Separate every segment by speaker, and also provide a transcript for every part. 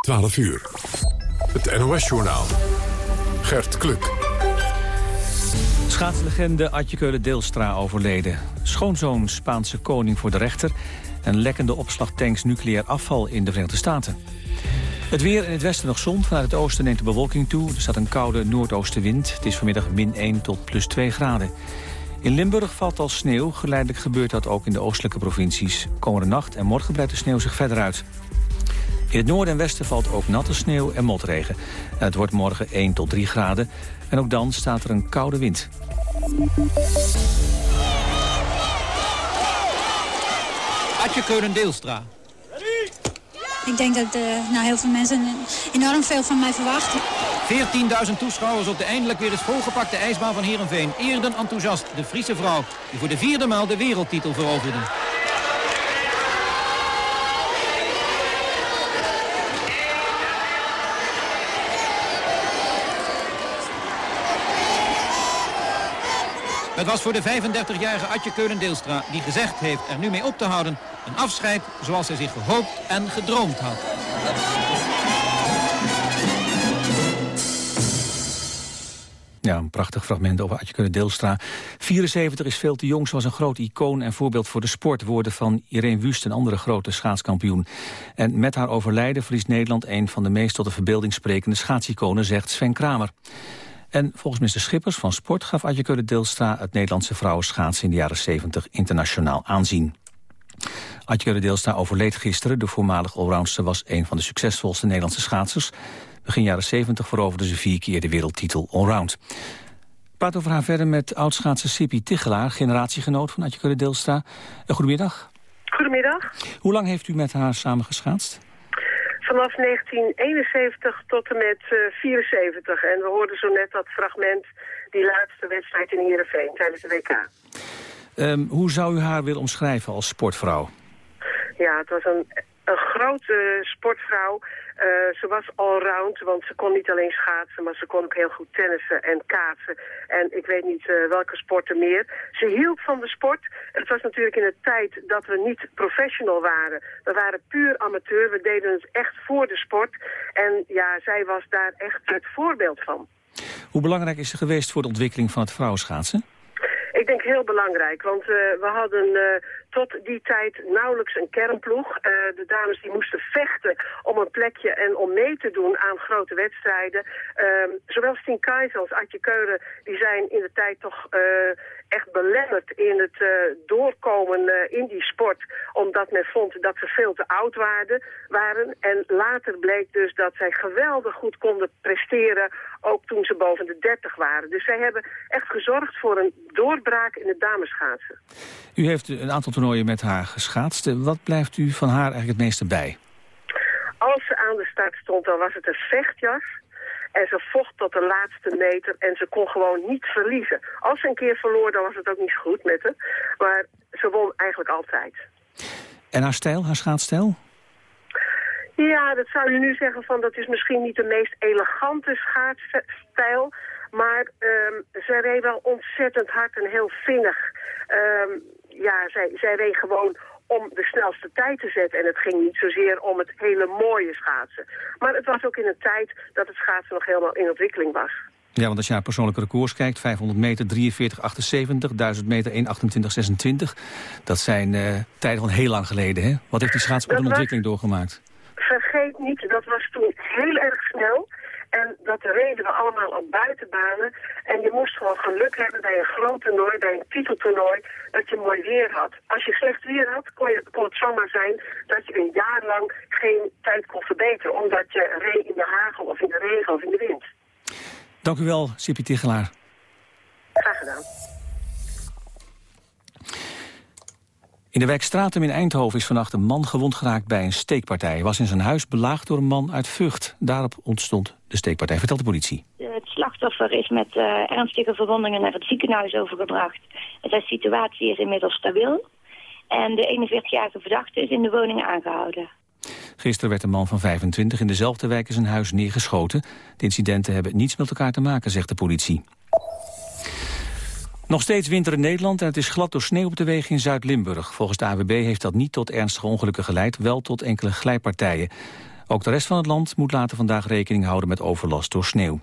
Speaker 1: 12 uur. Het NOS-journaal. Gert Kluk.
Speaker 2: Schaatslegende Adje Keulen-Deelstra overleden. Schoonzoon Spaanse koning voor de rechter... en lekkende opslagtanks nucleair afval in de Verenigde Staten. Het weer in het westen nog zon. Vanuit het oosten neemt de bewolking toe. Er staat een koude noordoostenwind. Het is vanmiddag min 1 tot plus 2 graden. In Limburg valt al sneeuw. Geleidelijk gebeurt dat ook in de oostelijke provincies. Komende nacht en morgen breidt de sneeuw zich verder uit. In het noorden en westen valt ook natte sneeuw en motregen. En het wordt morgen 1 tot 3 graden. En ook dan staat er een koude wind.
Speaker 3: Adje Keulen-Deelstra.
Speaker 4: Ik denk dat uh, nou, heel veel mensen enorm veel van mij verwachten.
Speaker 3: 14.000 toeschouwers op de eindelijk weer eens volgepakte ijsbaan van Heerenveen. Eerden enthousiast de Friese vrouw die voor de vierde maal de wereldtitel veroverde. Het was voor de 35-jarige Atje Keulen-Deelstra die gezegd heeft er nu mee op te houden. Een afscheid zoals hij zich gehoopt en gedroomd had.
Speaker 2: Ja, een prachtig fragment over Atje Keulen-Deelstra. 74 is veel te jong, zoals een groot icoon en voorbeeld voor de sport. Woorden van Irene Wust, een andere grote schaatskampioen. En met haar overlijden verliest Nederland een van de meest tot de verbeelding sprekende schaatsiconen, zegt Sven Kramer. En volgens minister Schippers van Sport gaf Adje Keulen-Deelstra... het Nederlandse vrouwenschaatsen in de jaren 70 internationaal aanzien. Adje Keulen-Deelstra overleed gisteren. De voormalige allroundster was een van de succesvolste Nederlandse schaatsers. Begin jaren 70 veroverde ze vier keer de wereldtitel allround. praat over haar verder met oudschaatser Sipi Tichelaar... generatiegenoot van Adje Keulen-Deelstra. Goedemiddag.
Speaker 5: Goedemiddag.
Speaker 2: Hoe lang heeft u met haar samen geschaatst?
Speaker 5: Vanaf 1971 tot en met uh, eh, 74. En we hoorden zo net dat fragment, die laatste wedstrijd in Heerenveen tijdens de WK.
Speaker 2: Um, hoe zou u haar willen omschrijven als sportvrouw?
Speaker 5: Ja, het was een, een grote sportvrouw uh, ze was allround, want ze kon niet alleen schaatsen, maar ze kon ook heel goed tennissen en kaatsen. En ik weet niet uh, welke sporten meer. Ze hield van de sport. Het was natuurlijk in de tijd dat we niet professional waren. We waren puur amateur, we deden het echt voor de sport. En ja, zij was daar echt het voorbeeld van.
Speaker 2: Hoe belangrijk is ze geweest voor de ontwikkeling van het vrouwenschaatsen?
Speaker 5: Ik denk heel belangrijk, want uh, we hadden uh, tot die tijd nauwelijks een kernploeg. Uh, de dames die moesten vechten om een plekje en om mee te doen aan grote wedstrijden. Ehm, zowel Stien Keizer als Adje Keulen die zijn in de tijd toch echt belemmerd in het doorkomen in die sport. Omdat men vond dat ze veel te oud waren, waren. En later bleek dus dat zij geweldig goed konden presteren, ook toen ze boven de 30 waren. Dus zij hebben echt gezorgd voor een doorbraak in het dameschaatsen.
Speaker 2: U heeft een aantal toernooien met haar geschaatst. Wat blijft u van haar eigenlijk het meeste bij?
Speaker 5: Als ze aan de start stond, dan was het een vechtjas. En ze vocht tot de laatste meter en ze kon gewoon niet verliezen. Als ze een keer verloor, dan was het ook niet goed met haar. Maar ze won eigenlijk altijd.
Speaker 2: En haar stijl, haar schaatsstijl?
Speaker 5: Ja, dat zou je nu zeggen van dat is misschien niet de meest elegante schaatsstijl. Maar um, zij reed wel ontzettend hard en heel vinnig. Um, ja, zij, zij reed gewoon om de snelste tijd te zetten. En het ging niet zozeer om het hele mooie schaatsen. Maar het was ook in een tijd dat het schaatsen nog helemaal in ontwikkeling was.
Speaker 2: Ja, want als je naar persoonlijke records kijkt, 500 meter 43,78, 1000 meter 1,28,26. Dat zijn uh, tijden van heel lang geleden, hè? Wat heeft die schaatsport een ontwikkeling doorgemaakt?
Speaker 5: Vergeet niet, dat was toen heel erg snel. En dat reden we allemaal op buitenbanen. En je moest gewoon geluk hebben bij een groot toernooi, bij een titeltoernooi, dat je mooi weer had. Als je slecht weer had, kon, je, kon het zomaar zijn dat je een jaar lang geen tijd kon verbeteren. Omdat je reed in de hagel of in de regen of in de wind.
Speaker 2: Dank u wel, Sipi Tichelaar.
Speaker 5: Graag gedaan.
Speaker 2: In de wijk Stratum in Eindhoven is vannacht een man gewond geraakt bij een steekpartij. Hij was in zijn huis belaagd door een man uit Vught. Daarop ontstond de steekpartij, vertelt de politie.
Speaker 6: Het slachtoffer is met uh, ernstige verwondingen naar het ziekenhuis overgebracht. Zijn situatie is inmiddels stabiel. En de 41-jarige verdachte is in de woning aangehouden.
Speaker 2: Gisteren werd een man van 25 in dezelfde wijk in zijn huis neergeschoten. De incidenten hebben niets met elkaar te maken, zegt de politie. Nog steeds winter in Nederland en het is glad door sneeuw op de wegen in Zuid-Limburg. Volgens de AWB heeft dat niet tot ernstige ongelukken geleid, wel tot enkele glijpartijen. Ook de rest van het land moet later vandaag rekening houden met overlast door sneeuw.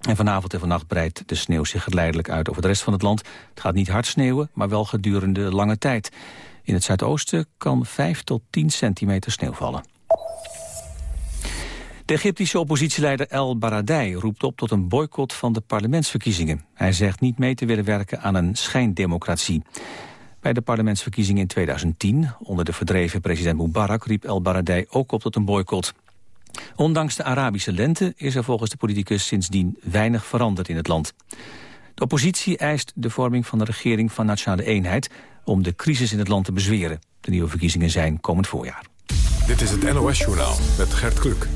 Speaker 2: En vanavond en vannacht breidt de sneeuw zich geleidelijk uit over de rest van het land. Het gaat niet hard sneeuwen, maar wel gedurende lange tijd. In het zuidoosten kan 5 tot 10 centimeter sneeuw vallen. De Egyptische oppositieleider El Baradei roept op tot een boycott van de parlementsverkiezingen. Hij zegt niet mee te willen werken aan een schijndemocratie. Bij de parlementsverkiezingen in 2010, onder de verdreven president Mubarak, riep El Baradei ook op tot een boycott. Ondanks de Arabische lente is er volgens de politicus sindsdien weinig veranderd in het land. De oppositie eist de vorming van de regering van Nationale Eenheid om de crisis in het land te bezweren. De nieuwe verkiezingen zijn komend voorjaar.
Speaker 1: Dit is het NOS Journaal met Gert Kluk.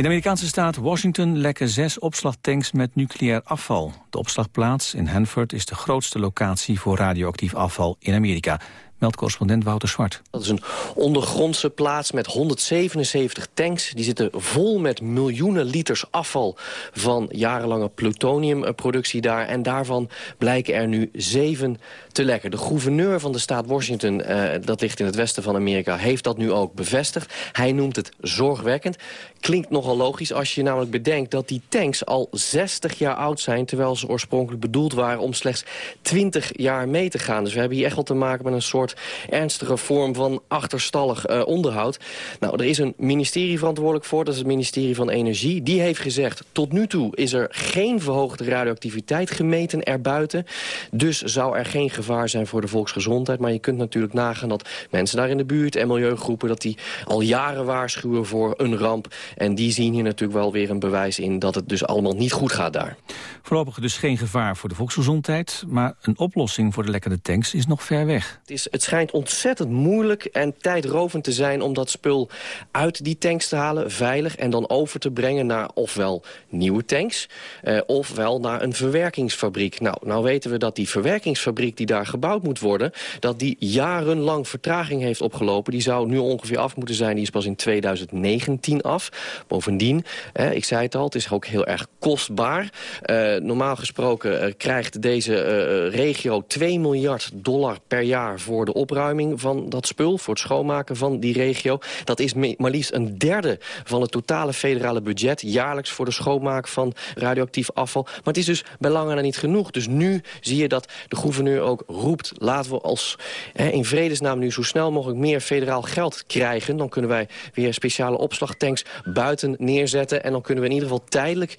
Speaker 2: In de Amerikaanse staat Washington lekken zes opslagtanks met nucleair afval. De opslagplaats in Hanford is de grootste locatie voor radioactief afval in Amerika meldt correspondent Wouter Zwart.
Speaker 7: Dat is een ondergrondse plaats met 177 tanks. Die zitten vol met miljoenen liters afval van jarenlange plutoniumproductie daar. En daarvan blijken er nu zeven te lekken. De gouverneur van de staat Washington, eh, dat ligt in het westen van Amerika... heeft dat nu ook bevestigd. Hij noemt het zorgwekkend. Klinkt nogal logisch als je namelijk bedenkt dat die tanks al 60 jaar oud zijn... terwijl ze oorspronkelijk bedoeld waren om slechts 20 jaar mee te gaan. Dus we hebben hier echt wel te maken met een soort ernstige vorm van achterstallig uh, onderhoud. Nou, er is een ministerie verantwoordelijk voor, dat is het ministerie van Energie. Die heeft gezegd, tot nu toe is er geen verhoogde radioactiviteit gemeten erbuiten. Dus zou er geen gevaar zijn voor de volksgezondheid. Maar je kunt natuurlijk nagaan dat mensen daar in de buurt en milieugroepen... dat die al jaren waarschuwen voor een ramp. En die zien hier natuurlijk wel weer een bewijs in dat het dus allemaal niet goed gaat daar.
Speaker 2: Voorlopig dus geen gevaar voor de volksgezondheid... maar een oplossing voor de lekkere tanks is nog ver weg.
Speaker 7: Het, is, het schijnt ontzettend moeilijk en tijdrovend te zijn... om dat spul uit die tanks te halen, veilig... en dan over te brengen naar ofwel nieuwe tanks... Eh, ofwel naar een verwerkingsfabriek. Nou, nou weten we dat die verwerkingsfabriek die daar gebouwd moet worden... dat die jarenlang vertraging heeft opgelopen. Die zou nu ongeveer af moeten zijn. Die is pas in 2019 af. Bovendien, eh, ik zei het al, het is ook heel erg kostbaar... Eh, normaal gesproken uh, krijgt deze uh, regio 2 miljard dollar per jaar... voor de opruiming van dat spul, voor het schoonmaken van die regio. Dat is maar liefst een derde van het totale federale budget... jaarlijks voor de schoonmaak van radioactief afval. Maar het is dus bij lange na niet genoeg. Dus nu zie je dat de gouverneur ook roept... laten we als in vredesnaam nu zo snel mogelijk meer federaal geld krijgen. Dan kunnen wij weer speciale opslagtanks buiten neerzetten... en dan kunnen we in ieder geval tijdelijk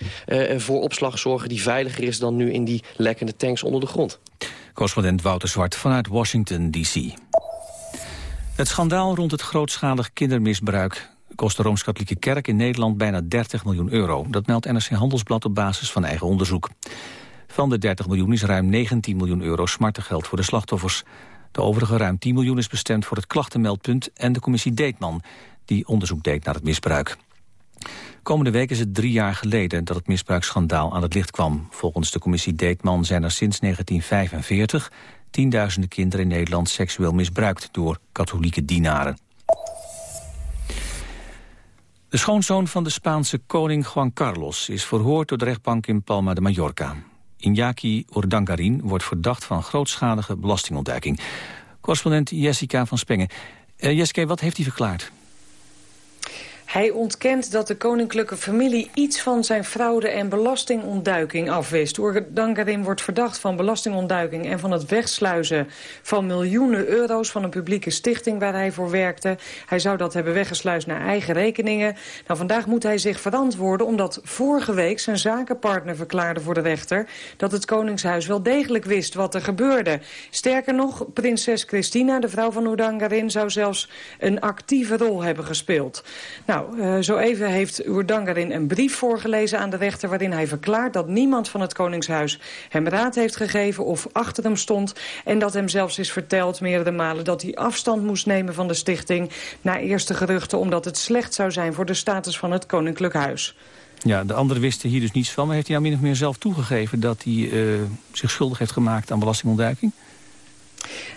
Speaker 7: voor opslag zorgen die veiliger is dan nu in die lekkende tanks onder de grond.
Speaker 2: Correspondent Wouter Zwart vanuit Washington, D.C. Het schandaal rond het grootschalig kindermisbruik kost de Rooms-Katholieke Kerk in Nederland bijna 30 miljoen euro. Dat meldt NRC Handelsblad op basis van eigen onderzoek. Van de 30 miljoen is ruim 19 miljoen euro smartengeld voor de slachtoffers. De overige ruim 10 miljoen is bestemd voor het klachtenmeldpunt en de commissie Deetman, die onderzoek deed naar het misbruik. Komende week is het drie jaar geleden dat het misbruiksschandaal aan het licht kwam. Volgens de commissie Deetman zijn er sinds 1945 tienduizenden kinderen in Nederland seksueel misbruikt door katholieke dienaren. De schoonzoon van de Spaanse koning Juan Carlos is verhoord door de rechtbank in Palma de Mallorca. Iñaki Urdangarin wordt verdacht van grootschalige belastingontduiking. Correspondent Jessica van Spengen. Uh, Jessica, wat heeft hij verklaard?
Speaker 8: Hij ontkent dat de koninklijke familie iets van zijn fraude en belastingontduiking afwist. Urdangarin wordt verdacht van belastingontduiking en van het wegsluizen van miljoenen euro's van een publieke stichting waar hij voor werkte. Hij zou dat hebben weggesluist naar eigen rekeningen. Nou, vandaag moet hij zich verantwoorden omdat vorige week zijn zakenpartner verklaarde voor de rechter dat het Koningshuis wel degelijk wist wat er gebeurde. Sterker nog, prinses Christina, de vrouw van Urdangarin, zou zelfs een actieve rol hebben gespeeld. Nou, nou, uh, zo even heeft Urdangarin een brief voorgelezen aan de rechter... waarin hij verklaart dat niemand van het Koningshuis hem raad heeft gegeven... of achter hem stond en dat hem zelfs is verteld meerdere malen... dat hij afstand moest nemen van de stichting... na eerste geruchten omdat het slecht zou zijn voor de status van het Koninklijk Huis.
Speaker 2: Ja, de anderen wisten hier dus niets van. Maar heeft hij nou min of meer zelf toegegeven dat hij uh, zich schuldig heeft gemaakt aan belastingontduiking?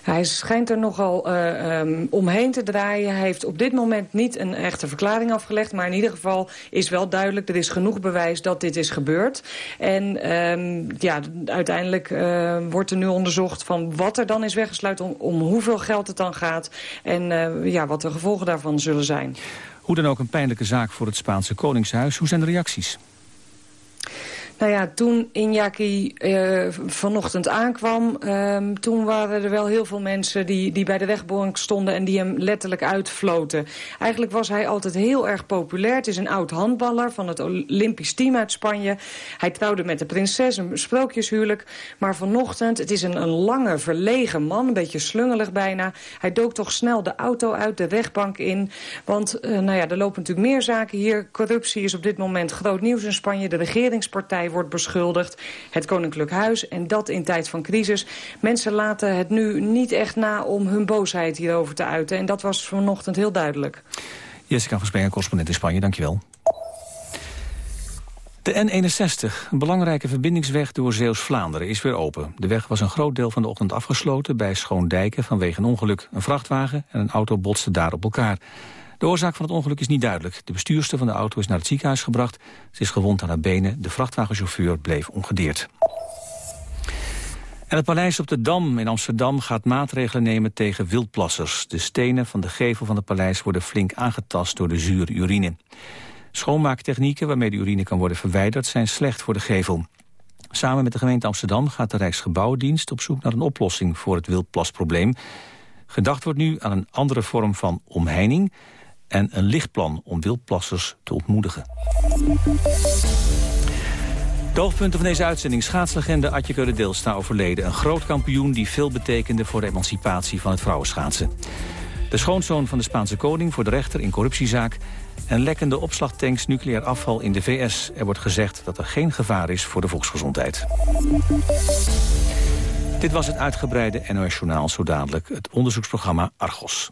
Speaker 8: Hij schijnt er nogal uh, um, omheen te draaien. Hij heeft op dit moment niet een echte verklaring afgelegd. Maar in ieder geval is wel duidelijk, er is genoeg bewijs dat dit is gebeurd. En um, ja, uiteindelijk uh, wordt er nu onderzocht van wat er dan is weggesluit... om, hoeveel geld het dan gaat en uh, ja, wat de gevolgen daarvan zullen zijn.
Speaker 2: Hoe dan ook een pijnlijke zaak voor het Spaanse Koningshuis. Hoe zijn de reacties?
Speaker 8: Nou ja, toen Iñaki uh, vanochtend aankwam... Um, toen waren er wel heel veel mensen die, die bij de wegbank stonden... en die hem letterlijk uitfloten. Eigenlijk was hij altijd heel erg populair. Het is een oud handballer van het Olympisch team uit Spanje. Hij trouwde met de prinses, een sprookjeshuwelijk. Maar vanochtend, het is een, een lange, verlegen man... een beetje slungelig bijna. Hij dook toch snel de auto uit, de wegbank in. Want uh, nou ja, er lopen natuurlijk meer zaken hier. Corruptie is op dit moment groot nieuws in Spanje. De regeringspartij wordt beschuldigd. Het Koninklijk Huis en dat in tijd van crisis. Mensen laten het nu niet echt na om hun boosheid hierover te uiten. En dat was vanochtend heel duidelijk.
Speaker 2: Jessica van Spengen, correspondent in Spanje, dankjewel. De N61, een belangrijke verbindingsweg door Zeeuws-Vlaanderen, is weer open. De weg was een groot deel van de ochtend afgesloten bij Schoondijken vanwege een ongeluk. Een vrachtwagen en een auto botsten daar op elkaar. De oorzaak van het ongeluk is niet duidelijk. De bestuurster van de auto is naar het ziekenhuis gebracht. Ze is gewond aan haar benen. De vrachtwagenchauffeur bleef ongedeerd. En het paleis op de Dam in Amsterdam gaat maatregelen nemen tegen wildplassers. De stenen van de gevel van het paleis worden flink aangetast door de zure urine. Schoonmaaktechnieken waarmee de urine kan worden verwijderd zijn slecht voor de gevel. Samen met de gemeente Amsterdam gaat de Rijksgebouwdienst op zoek naar een oplossing voor het wildplasprobleem. Gedacht wordt nu aan een andere vorm van omheining en een lichtplan om wildplassers te ontmoedigen. De hoofdpunten van deze uitzending. Schaatslegende Atje Deelstra overleden. Een groot kampioen die veel betekende voor de emancipatie van het vrouwenschaatsen. De schoonzoon van de Spaanse koning voor de rechter in corruptiezaak. En lekkende opslagtanks nucleair afval in de VS. Er wordt gezegd dat er geen gevaar is voor de volksgezondheid. Dit was het uitgebreide NOS Journaal, zo dadelijk het onderzoeksprogramma Argos.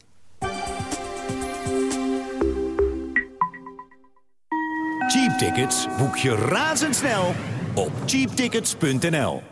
Speaker 9: Cheap tickets boek je razendsnel op cheaptickets.nl.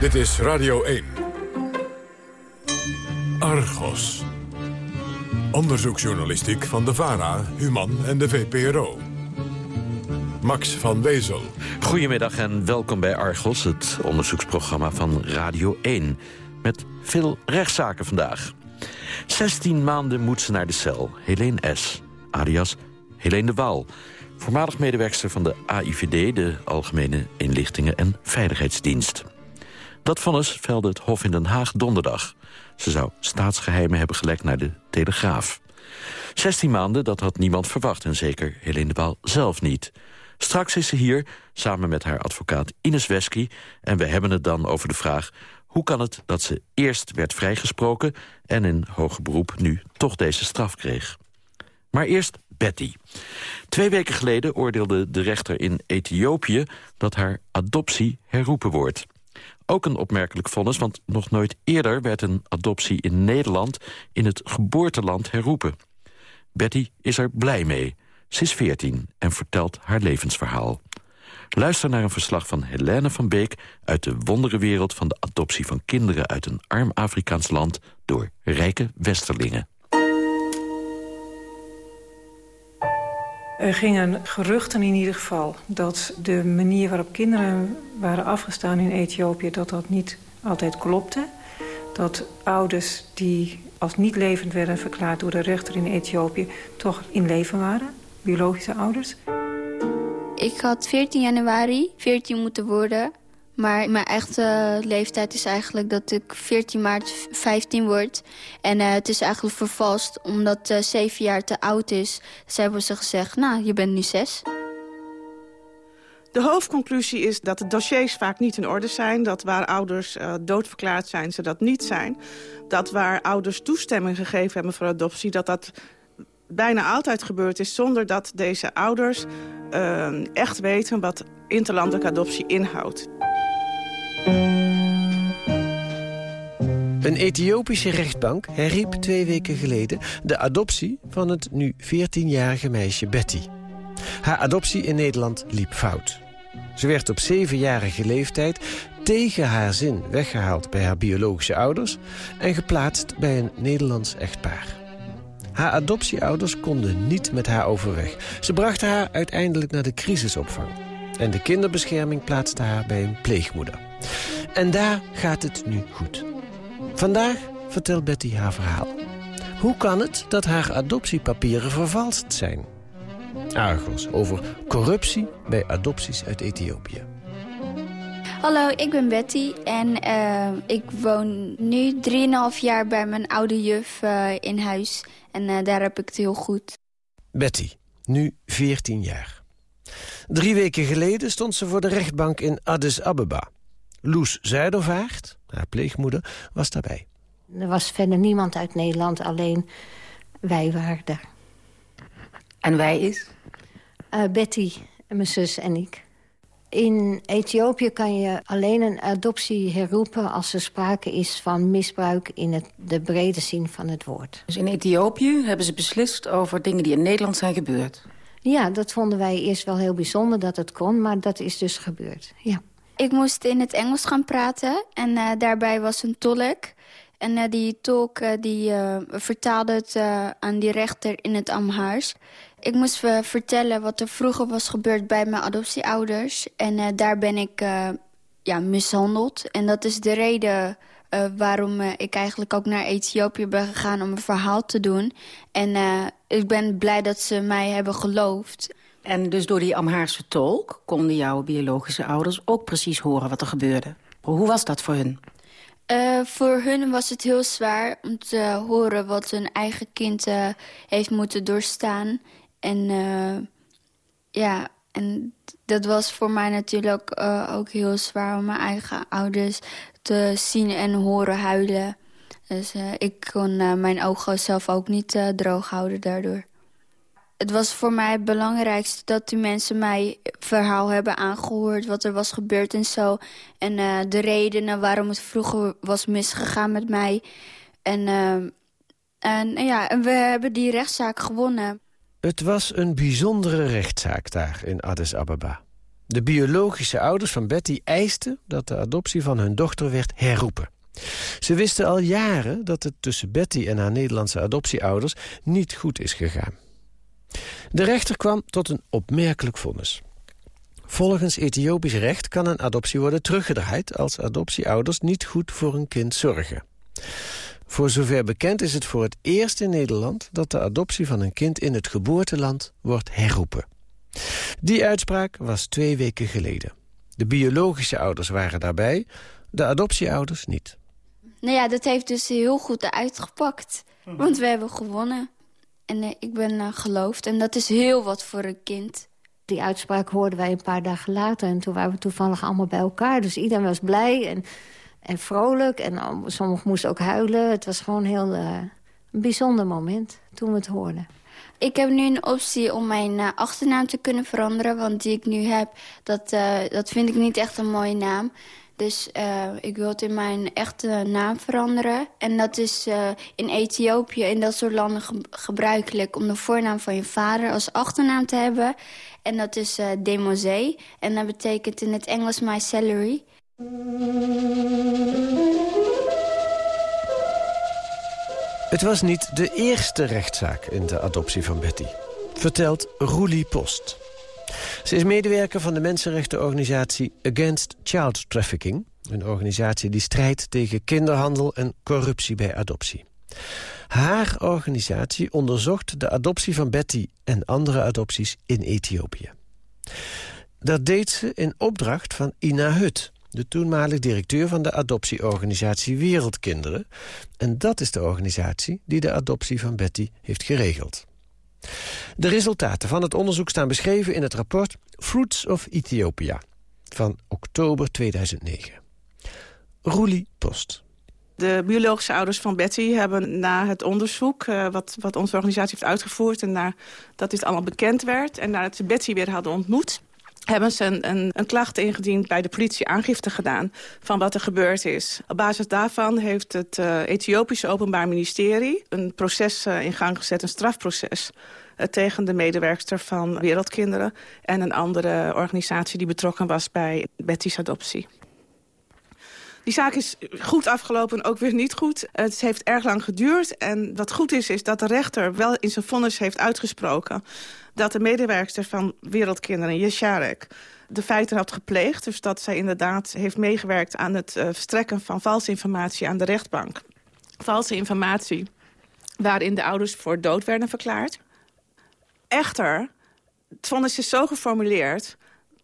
Speaker 1: Dit is Radio 1. Argos. Onderzoeksjournalistiek van de VARA, Human en de VPRO. Max van Wezel.
Speaker 10: Goedemiddag en welkom bij Argos, het onderzoeksprogramma van Radio 1. Met veel rechtszaken vandaag. 16 maanden moet ze naar de cel. Helene S., alias Helene de Waal. Voormalig medewerkster van de AIVD, de Algemene Inlichtingen en Veiligheidsdienst. Dat vonnis velde het Hof in Den Haag donderdag. Ze zou staatsgeheimen hebben gelekt naar de Telegraaf. 16 maanden, dat had niemand verwacht en zeker Helene de Waal zelf niet. Straks is ze hier, samen met haar advocaat Ines Wesky... en we hebben het dan over de vraag... hoe kan het dat ze eerst werd vrijgesproken... en in hoger beroep nu toch deze straf kreeg. Maar eerst Betty. Twee weken geleden oordeelde de rechter in Ethiopië... dat haar adoptie herroepen wordt. Ook een opmerkelijk vonnis, want nog nooit eerder werd een adoptie in Nederland in het geboorteland herroepen. Betty is er blij mee. Ze is 14 en vertelt haar levensverhaal. Luister naar een verslag van Helene van Beek... uit de wonderenwereld van de adoptie van kinderen... uit een arm Afrikaans land door rijke westerlingen.
Speaker 11: Er gingen geruchten in ieder geval dat de manier waarop kinderen waren afgestaan in Ethiopië... dat dat niet altijd klopte. Dat ouders die als niet levend werden verklaard door de rechter in Ethiopië... toch in leven waren, biologische ouders.
Speaker 12: Ik had 14 januari 14 moeten worden. Maar mijn echte leeftijd is eigenlijk dat ik 14 maart 15 word. En uh, het is eigenlijk vervalst omdat uh, 7 jaar te oud is. Dus hebben ze gezegd, nou, je bent nu 6.
Speaker 13: De hoofdconclusie is dat de dossiers vaak niet in orde zijn. Dat waar ouders uh, doodverklaard zijn, ze dat niet zijn. Dat waar ouders toestemming gegeven hebben voor adoptie... dat dat bijna altijd gebeurd is zonder dat deze ouders echt weten... wat interlandelijke adoptie inhoudt.
Speaker 14: Een Ethiopische rechtbank herriep twee weken geleden de adoptie van het nu 14-jarige meisje Betty. Haar adoptie in Nederland liep fout. Ze werd op zevenjarige leeftijd tegen haar zin weggehaald bij haar biologische ouders... en geplaatst bij een Nederlands echtpaar. Haar adoptieouders konden niet met haar overweg. Ze brachten haar uiteindelijk naar de crisisopvang. En de kinderbescherming plaatste haar bij een pleegmoeder. En daar gaat het nu goed. Vandaag vertelt Betty haar verhaal. Hoe kan het dat haar adoptiepapieren vervalst zijn? Argos over corruptie bij adopties uit Ethiopië.
Speaker 12: Hallo, ik ben Betty en uh, ik woon nu 3,5 jaar bij mijn oude juf uh, in huis. En uh, daar heb ik het heel goed.
Speaker 14: Betty, nu 14 jaar. Drie weken geleden stond ze voor de rechtbank in Addis Ababa. Loes Zuidervaart, haar pleegmoeder, was daarbij.
Speaker 15: Er was verder niemand uit Nederland, alleen wij waren er.
Speaker 16: En wij is?
Speaker 15: Uh, Betty, mijn zus en ik. In Ethiopië kan je alleen een adoptie herroepen... als er sprake is van misbruik in het, de brede zin van het woord.
Speaker 16: Dus in Ethiopië hebben ze beslist over dingen die in Nederland zijn gebeurd?
Speaker 15: Ja, dat vonden wij eerst wel heel bijzonder dat het kon, maar dat is dus gebeurd, ja.
Speaker 12: Ik moest in het Engels gaan praten en uh, daarbij was een tolk. En uh, die tolk uh, vertaalde het aan die rechter in het Amhaars. Ik moest vertellen wat er vroeger was gebeurd bij mijn adoptieouders. En daar ben ik ja, mishandeld. En dat is de reden waarom ik eigenlijk ook naar Ethiopië ben gegaan om een verhaal te doen. En ik ben blij dat ze mij hebben geloofd.
Speaker 16: En dus door die Amhaarse tolk konden jouw biologische ouders ook precies horen wat er gebeurde. Hoe was dat voor hun?
Speaker 12: Uh, voor hun was het heel zwaar om te horen wat hun eigen kind uh, heeft moeten doorstaan. En uh, ja, en dat was voor mij natuurlijk ook heel zwaar om mijn eigen ouders te zien en horen huilen. Dus ik kon mijn ogen zelf ook niet droog houden daardoor het was voor mij het belangrijkste dat die mensen mij verhaal hebben aangehoord... wat er was gebeurd en zo. En uh, de redenen waarom het vroeger was misgegaan met mij. En, uh, en, ja, en we hebben die rechtszaak gewonnen.
Speaker 14: Het was een bijzondere rechtszaak daar in Addis Ababa. De biologische ouders van Betty eisten dat de adoptie van hun dochter werd herroepen. Ze wisten al jaren dat het tussen Betty en haar Nederlandse adoptieouders niet goed is gegaan. De rechter kwam tot een opmerkelijk vonnis. Volgens Ethiopisch recht kan een adoptie worden teruggedraaid... als adoptieouders niet goed voor een kind zorgen. Voor zover bekend is het voor het eerst in Nederland... dat de adoptie van een kind in het geboorteland wordt herroepen. Die uitspraak was twee weken geleden. De biologische ouders waren daarbij, de adoptieouders niet.
Speaker 12: Nou ja, dat heeft dus heel goed uitgepakt. Want we hebben gewonnen. En uh, ik ben uh, geloofd. En dat is heel wat voor een kind.
Speaker 15: Die uitspraak hoorden wij een paar dagen later. En toen waren we toevallig allemaal bij elkaar. Dus iedereen was blij en, en vrolijk. En uh, sommigen moesten ook huilen. Het was gewoon heel, een bijzonder moment toen we het hoorden.
Speaker 12: Ik heb nu een optie om mijn achternaam te kunnen veranderen. Want die ik nu heb, dat, dat vind ik niet echt een mooie naam. Dus uh, ik wil het in mijn echte naam veranderen. En dat is uh, in Ethiopië in dat soort landen ge gebruikelijk... om de voornaam van je vader als achternaam te hebben. En dat is uh, Demosé. En dat betekent in het Engels my salary.
Speaker 14: Het was niet de eerste rechtszaak in de adoptie van Betty. Vertelt Roelie Post. Ze is medewerker van de mensenrechtenorganisatie Against Child Trafficking. Een organisatie die strijdt tegen kinderhandel en corruptie bij adoptie. Haar organisatie onderzocht de adoptie van Betty en andere adopties in Ethiopië. Dat deed ze in opdracht van Ina Hut, de toenmalig directeur van de adoptieorganisatie Wereldkinderen. En dat is de organisatie die de adoptie van Betty heeft geregeld. De resultaten van het onderzoek staan beschreven in het rapport Fruits of Ethiopia van oktober 2009. Roelie Post.
Speaker 13: De biologische ouders van Betty hebben na het onderzoek... Uh, wat, wat onze organisatie heeft uitgevoerd... en nadat dit allemaal bekend werd... en nadat ze Betty weer hadden ontmoet... hebben ze een, een, klacht ingediend bij de politie aangifte gedaan van wat er gebeurd is. Op basis daarvan heeft het uh, Ethiopische Openbaar Ministerie een proces uh, in gang gezet, een strafproces uh, tegen de medewerkster van Wereldkinderen en een andere organisatie die betrokken was bij Betty's adoptie. Die zaak is goed afgelopen, ook weer niet goed. Het heeft erg lang geduurd. En wat goed is, is dat de rechter wel in zijn vonnis heeft uitgesproken... dat de medewerkster van Wereldkinderen, Yesharek, de feiten had gepleegd. Dus dat zij inderdaad heeft meegewerkt aan het uh, verstrekken van valse informatie aan de rechtbank. Valse informatie waarin de ouders voor dood werden verklaard. Echter, het vonnis is zo geformuleerd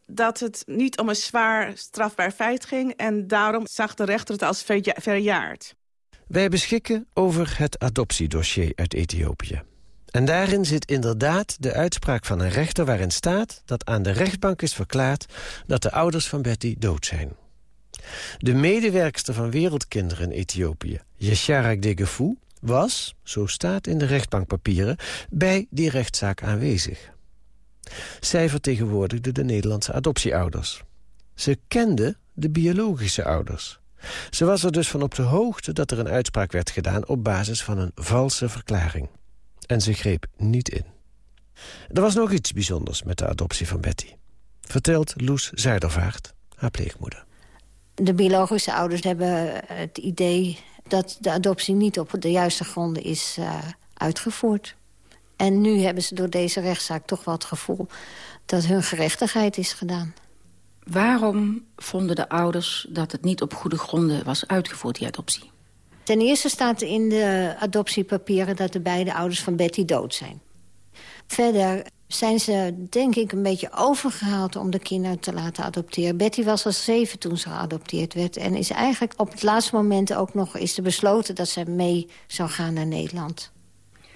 Speaker 13: dat het niet om een zwaar strafbaar feit ging... en daarom zag de rechter het als verjaard.
Speaker 14: Wij beschikken over het adoptiedossier uit Ethiopië. En daarin zit inderdaad de uitspraak van een rechter waarin staat... dat aan de rechtbank is verklaard dat de ouders van Betty dood zijn. De medewerkster van Wereldkinderen in Ethiopië, Yesharak Degefu... was, zo staat in de rechtbankpapieren, bij die rechtszaak aanwezig. Zij vertegenwoordigde de Nederlandse adoptieouders. Ze kende de biologische ouders. Ze was er dus van op de hoogte dat er een uitspraak werd gedaan... op basis van een valse verklaring. En ze greep niet in. Er was nog iets bijzonders met de adoptie van Betty. Vertelt Loes Zuidervaart, haar pleegmoeder.
Speaker 15: De biologische ouders hebben het idee dat de adoptie niet op de juiste gronden is uh, uitgevoerd. En nu hebben ze door deze rechtszaak toch wel het gevoel... dat hun gerechtigheid is gedaan.
Speaker 16: Waarom vonden de ouders dat het niet op goede gronden was uitgevoerd, die adoptie?
Speaker 15: Ten eerste staat in de adoptiepapieren dat de beide ouders van Betty dood zijn. Verder zijn ze, denk ik, een beetje overgehaald om de kinderen te laten adopteren. Betty was al zeven toen ze geadopteerd werd. En is eigenlijk op het laatste moment ook nog is er besloten dat ze mee zou gaan naar Nederland.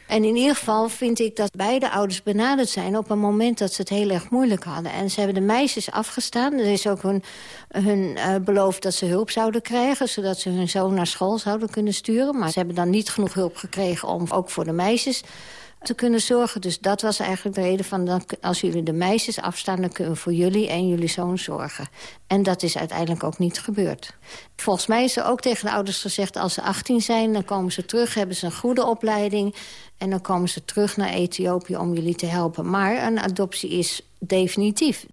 Speaker 15: En in ieder geval vind ik dat beide ouders benaderd zijn... op een moment dat ze het heel erg moeilijk hadden. En ze hebben de meisjes afgestaan. Er is ook hun, hun uh, beloofd dat ze hulp zouden krijgen... zodat ze hun zoon naar school zouden kunnen sturen. Maar ze hebben dan niet genoeg hulp gekregen om ook voor de meisjes te kunnen zorgen. Dus dat was eigenlijk de reden van... Dan, als jullie de meisjes afstaan, dan kunnen we voor jullie en jullie zoon zorgen. En dat is uiteindelijk ook niet gebeurd. Volgens mij is er ook tegen de ouders gezegd... als ze 18 zijn, dan komen ze terug, hebben ze een goede opleiding... en dan komen ze terug naar Ethiopië om jullie te helpen. Maar een adoptie is definitief.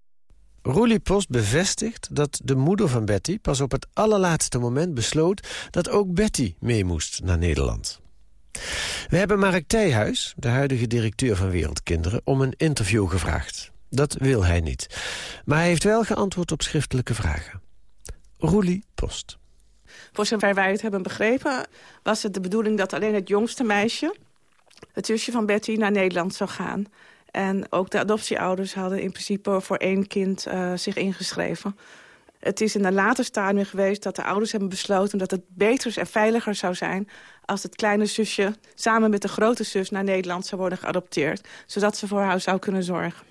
Speaker 14: Roelie Post bevestigt dat de moeder van Betty pas op het allerlaatste moment besloot... dat ook Betty mee moest naar Nederland. We hebben Mark Tijhuis, de huidige directeur van Wereldkinderen... om een interview gevraagd. Dat wil hij niet. Maar hij heeft wel geantwoord op schriftelijke vragen. Roelie Post.
Speaker 13: Voor zover wij het hebben begrepen... was het de bedoeling dat alleen het jongste meisje... het zusje van Betty naar Nederland zou gaan. En ook de adoptieouders hadden in principe voor één kind uh, zich ingeschreven. Het is in een later stadium geweest dat de ouders hebben besloten... dat het beter en veiliger zou zijn als het kleine zusje... samen met de grote zus naar Nederland zou worden geadopteerd. Zodat ze voor haar zou kunnen zorgen.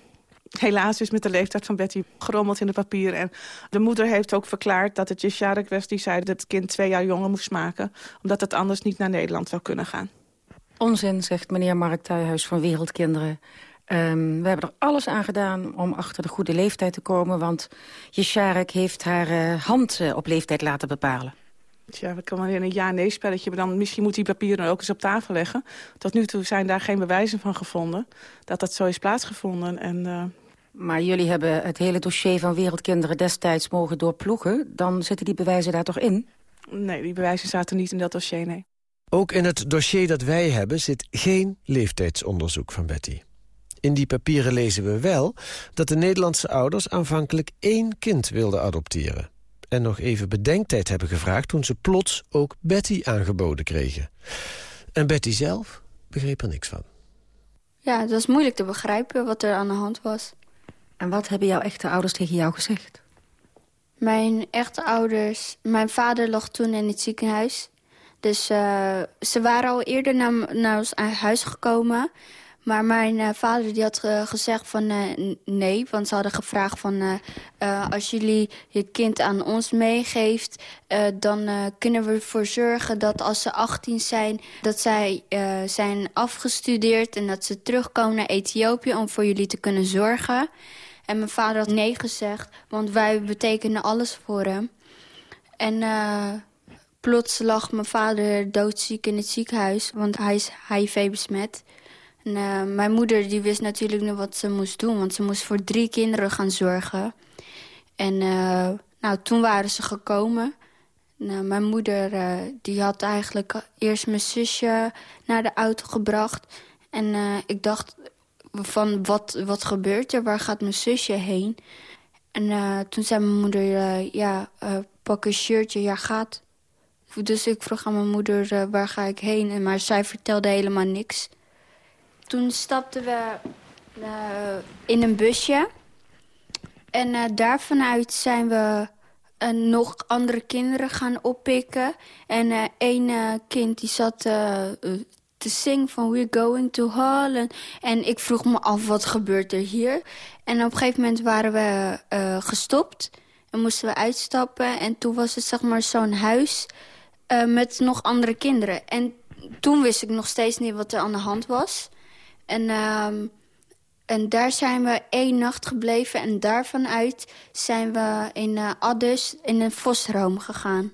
Speaker 13: Helaas is met de leeftijd van Betty gerommeld in de papieren. En de moeder heeft ook verklaard dat het Jeshara-kwestie zei... dat het kind twee jaar jonger moest maken... omdat het anders niet naar Nederland zou kunnen gaan.
Speaker 16: Onzin, zegt meneer Mark Tuijhuis van Wereldkinderen. Um, we hebben er alles aan gedaan om achter de goede leeftijd te komen... want Jesharek heeft haar uh, hand uh, op leeftijd laten bepalen.
Speaker 13: Ja, we kunnen wel een ja-nee-spelletje... maar dan misschien moet die papieren ook eens op tafel leggen. Tot nu toe zijn daar geen bewijzen van gevonden... dat dat zo is plaatsgevonden. En, uh...
Speaker 16: Maar jullie hebben het hele dossier van Wereldkinderen destijds mogen doorploegen. Dan zitten die bewijzen daar toch in?
Speaker 13: Nee, die bewijzen zaten niet in dat dossier, nee.
Speaker 14: Ook in het dossier dat wij hebben zit geen leeftijdsonderzoek van Betty. In die papieren lezen we wel dat de Nederlandse ouders aanvankelijk één kind wilden adopteren. En nog even bedenktijd hebben gevraagd toen ze plots ook Betty aangeboden kregen. En Betty zelf begreep er niks van.
Speaker 12: Ja, het was moeilijk te begrijpen wat er aan de hand was.
Speaker 16: En wat hebben jouw echte ouders tegen jou gezegd?
Speaker 12: Mijn echte ouders... Mijn vader lag toen in het ziekenhuis. Dus uh, ze waren al eerder naar, naar ons huis gekomen... Maar mijn uh, vader die had uh, gezegd van uh, nee, want ze hadden gevraagd van... als jullie je kind aan ons meegeeft, dan kunnen we ervoor zorgen dat als ze 18 zijn... dat zij zijn afgestudeerd en dat ze terugkomen naar Ethiopië om voor jullie te kunnen zorgen. En mijn vader had nee gezegd, want wij betekenen alles voor hem. En plots lag mijn vader doodziek in het ziekenhuis, want hij is HIV besmet. En uh, mijn moeder die wist natuurlijk niet wat ze moest doen, want ze moest voor drie kinderen gaan zorgen. En uh, nou, toen waren ze gekomen. Nou, mijn moeder die had eigenlijk eerst mijn zusje naar de auto gebracht. En ik dacht van wat, wat gebeurt er? Waar gaat mijn zusje heen? En toen zei mijn moeder, ja, pak een shirtje, ja gaat. Dus ik vroeg aan mijn moeder, waar ga ik heen? En, maar zij vertelde helemaal niks. Toen stapten we in een busje. En daar vanuit zijn we en nog andere kinderen gaan oppikken. En één kind die zat te zingen van We're going to Holland. En ik vroeg me af, wat gebeurt er hier? En op een gegeven moment waren we gestopt. En moesten we uitstappen. En toen was het zeg maar zo'n huis met nog andere kinderen. En toen wist ik nog steeds niet wat er aan de hand was. En... Ehm, en daar zijn we één nacht gebleven en daarvan uit zijn we in uh, Addis in een vosroom gegaan.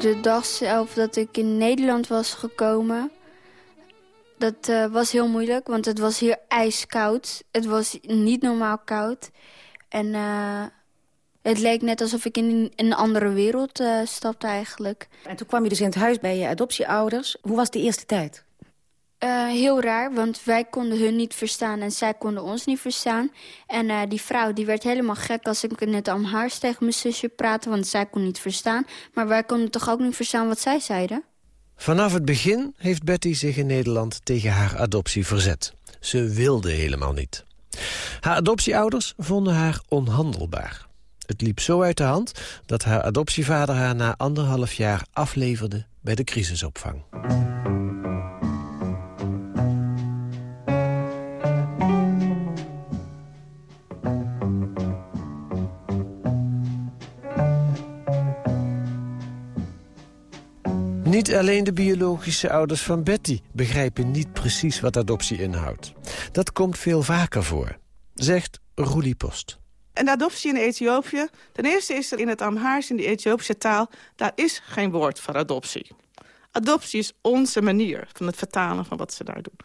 Speaker 12: De dag zelf dat ik in Nederland was gekomen... dat uh, was heel moeilijk, want het was hier ijskoud. Het was niet normaal koud. En... Uh, het leek net alsof ik in een andere wereld uh, stapte eigenlijk.
Speaker 16: En toen kwam je dus in het huis bij je adoptieouders. Hoe was de eerste tijd?
Speaker 12: Uh, heel raar, want wij konden hun niet verstaan en zij konden ons niet verstaan. En uh, die vrouw die werd helemaal gek als ik net aan haar tegen mijn zusje praatte... want zij kon niet verstaan. Maar wij konden toch ook niet verstaan wat zij zeiden?
Speaker 14: Vanaf het begin heeft Betty zich in Nederland tegen haar adoptie verzet. Ze wilde helemaal niet. Haar adoptieouders vonden haar onhandelbaar. Het liep zo uit de hand dat haar adoptievader haar na anderhalf jaar afleverde bij de crisisopvang. Niet alleen de biologische ouders van Betty begrijpen niet precies wat adoptie inhoudt. Dat komt veel vaker voor, zegt Roelie Post.
Speaker 13: En adoptie in Ethiopië, ten eerste is er in het Amhaars, in de Ethiopische taal... daar is geen woord voor adoptie. Adoptie is onze manier van het vertalen van wat ze daar doen.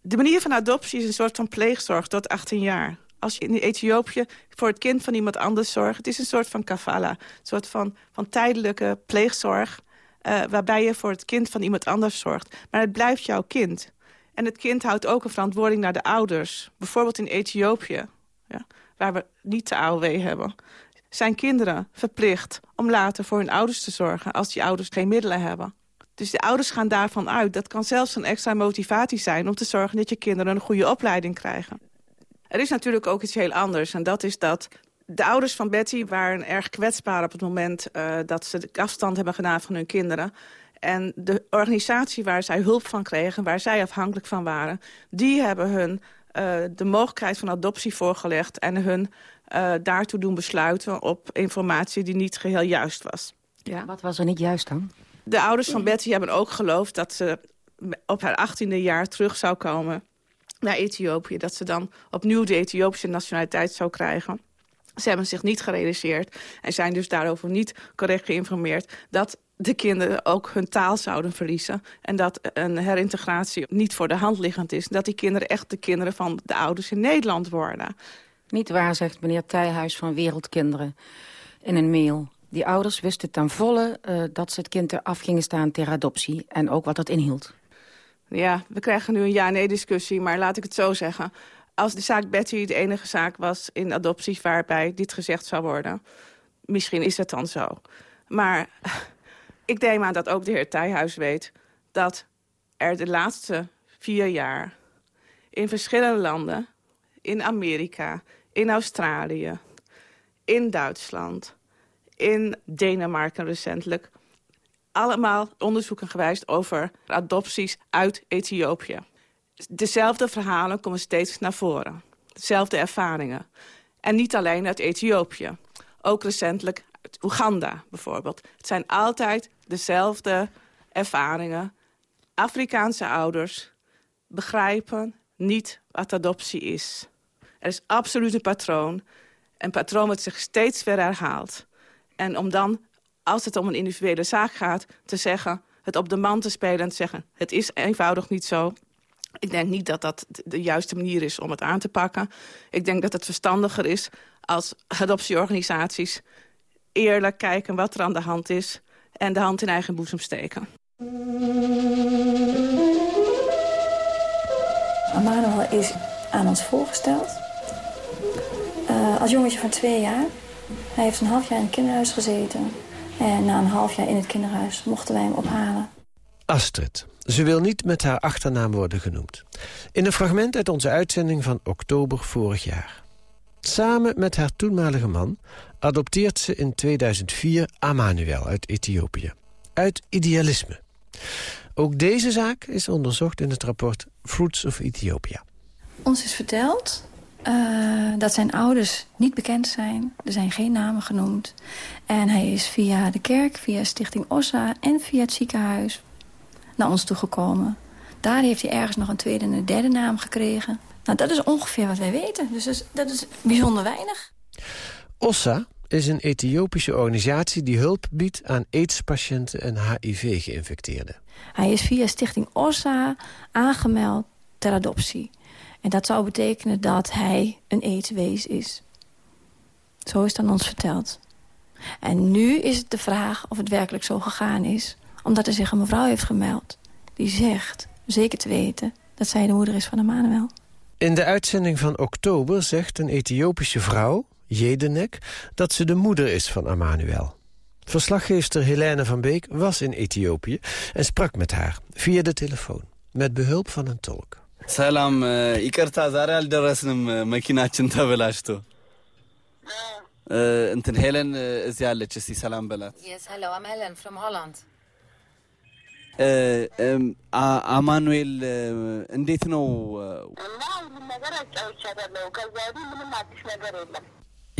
Speaker 13: De manier van adoptie is een soort van pleegzorg tot 18 jaar. Als je in Ethiopië voor het kind van iemand anders zorgt... het is een soort van kafala, een soort van, van tijdelijke pleegzorg... Uh, waarbij je voor het kind van iemand anders zorgt. Maar het blijft jouw kind. En het kind houdt ook een verantwoording naar de ouders. Bijvoorbeeld in Ethiopië. Ja waar we niet de AOW hebben... zijn kinderen verplicht om later voor hun ouders te zorgen... als die ouders geen middelen hebben. Dus de ouders gaan daarvan uit. Dat kan zelfs een extra motivatie zijn om te zorgen dat je kinderen een goede opleiding krijgen. Er is natuurlijk ook iets heel anders. En dat is dat de ouders van Betty waren erg kwetsbaar op het moment uh, dat ze de afstand hebben gedaan van hun kinderen. En de organisatie waar zij hulp van kregen, waar zij afhankelijk van waren... die hebben hun de mogelijkheid van adoptie voorgelegd... en hun uh, daartoe doen besluiten op informatie die niet geheel juist was.
Speaker 16: Ja. Wat was er niet juist dan?
Speaker 13: De ouders van Betty hebben ook geloofd dat ze op haar achttiende jaar terug zou komen naar Ethiopië. Dat ze dan opnieuw de Ethiopische nationaliteit zou krijgen. Ze hebben zich niet gerealiseerd en zijn dus daarover niet correct geïnformeerd... dat de kinderen ook hun taal zouden verliezen. En dat een herintegratie niet voor de hand liggend is. Dat die kinderen echt de kinderen van de ouders in Nederland worden.
Speaker 16: Niet waar, zegt meneer Tijhuis van Wereldkinderen in een mail. Die ouders wisten ten volle uh, dat ze het kind eraf gingen staan ter adoptie. En ook wat dat inhield.
Speaker 13: Ja, we krijgen nu een ja-nee-discussie, maar laat ik het zo zeggen. Als de zaak Betty de enige zaak was in adopties waarbij dit gezegd zou worden... misschien is het dan zo. Maar ik neem aan dat ook de heer Thijhuis weet... dat er de laatste vier jaar in verschillende landen... in Amerika, in Australië, in Duitsland... in Denemarken recentelijk... allemaal onderzoeken geweest over adopties uit Ethiopië. Dezelfde verhalen komen steeds naar voren. Dezelfde ervaringen. En niet alleen uit Ethiopië. Ook recentelijk Oeganda bijvoorbeeld. Het zijn altijd dezelfde ervaringen. Afrikaanse ouders begrijpen niet wat adoptie is. Er is absoluut een patroon. Een patroon wat zich steeds weer herhaalt. En om dan, als het om een individuele zaak gaat, te zeggen... het op de man te spelen en te zeggen... het is eenvoudig niet zo. Ik denk niet dat dat de juiste manier is om het aan te pakken. Ik denk dat het verstandiger is als adoptieorganisaties... eerlijk kijken wat er aan de hand is... en de hand in eigen boezem steken.
Speaker 17: Manuel is aan ons voorgesteld. Uh, als jongetje van twee jaar. Hij heeft een half jaar in het kinderhuis gezeten. En na een half jaar in het kinderhuis mochten wij hem ophalen.
Speaker 14: Astrid. Ze wil niet met haar achternaam worden genoemd. In een fragment uit onze uitzending van oktober vorig jaar. Samen met haar toenmalige man adopteert ze in 2004 Amanuel uit Ethiopië. Uit idealisme. Ook deze zaak is onderzocht in het rapport Fruits of Ethiopia.
Speaker 17: Ons is verteld uh, dat zijn ouders niet bekend zijn. Er zijn geen namen genoemd. En hij is via de kerk, via Stichting Ossa en via het ziekenhuis naar ons toegekomen. Daar heeft hij ergens nog een tweede en een derde naam gekregen. Nou, dat is ongeveer wat wij weten. Dus dat is, dat is bijzonder weinig.
Speaker 14: Ossa is een Ethiopische organisatie die hulp biedt aan AIDS-patiënten en HIV-geïnfecteerden.
Speaker 17: Hij is via Stichting OSSA aangemeld ter adoptie. En dat zou betekenen dat hij een aidswees is. Zo is dan ons verteld. En nu is het de vraag of het werkelijk zo gegaan is. Omdat er zich een mevrouw heeft gemeld. Die zegt, zeker te weten, dat zij de moeder is van Emmanuel.
Speaker 14: In de uitzending van oktober zegt een Ethiopische vrouw, Jedenek... dat ze de moeder is van Emmanuel. Verslaggeefster Helene van Beek was in Ethiopië en sprak met haar via de telefoon. Met behulp van een tolk.
Speaker 18: ሰላም ይቅርታ ዛሬ አልደረስንም መኪናችን ተበላሽቶ እንትን ሄለን እዚህ አለች እስቲ ሰላም በላት
Speaker 19: Yes, hello, I'm Helen from Holland.
Speaker 18: አማኑኤል እንዴት ነው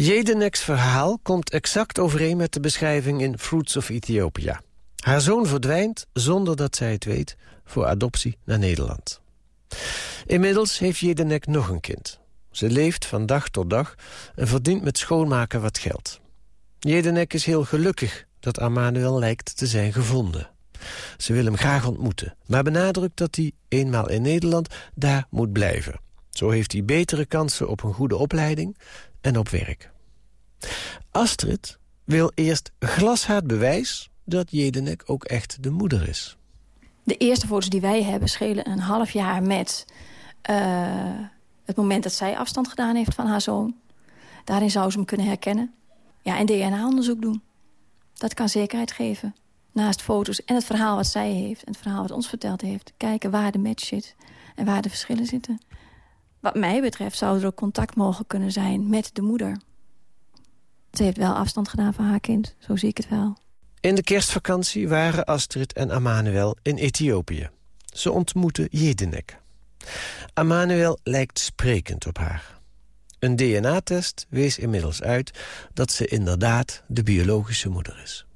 Speaker 14: Jedenek's verhaal komt exact overeen met de beschrijving in Fruits of Ethiopia. Haar zoon verdwijnt, zonder dat zij het weet, voor adoptie naar Nederland. Inmiddels heeft Jedenek nog een kind. Ze leeft van dag tot dag en verdient met schoonmaken wat geld. Jedenek is heel gelukkig dat Amanuel lijkt te zijn gevonden. Ze wil hem graag ontmoeten, maar benadrukt dat hij, eenmaal in Nederland, daar moet blijven. Zo heeft hij betere kansen op een goede opleiding en op werk. Astrid wil eerst glashard bewijs dat Jedenek ook echt de moeder is.
Speaker 17: De eerste foto's die wij hebben schelen een half jaar met uh, het moment dat zij afstand gedaan heeft van haar zoon. Daarin zou ze hem kunnen herkennen. Ja, en DNA-onderzoek doen. Dat kan zekerheid geven. Naast foto's en het verhaal wat zij heeft... en het verhaal wat ons verteld heeft. Kijken waar de match zit en waar de verschillen zitten. Wat mij betreft zou er ook contact mogen kunnen zijn met de moeder. Ze heeft wel afstand gedaan van haar kind, zo zie ik het wel.
Speaker 14: In de kerstvakantie waren Astrid en Amanuel in Ethiopië. Ze ontmoeten Jedenek. Amanuel lijkt sprekend op haar. Een DNA-test wees inmiddels uit dat ze inderdaad de biologische moeder is.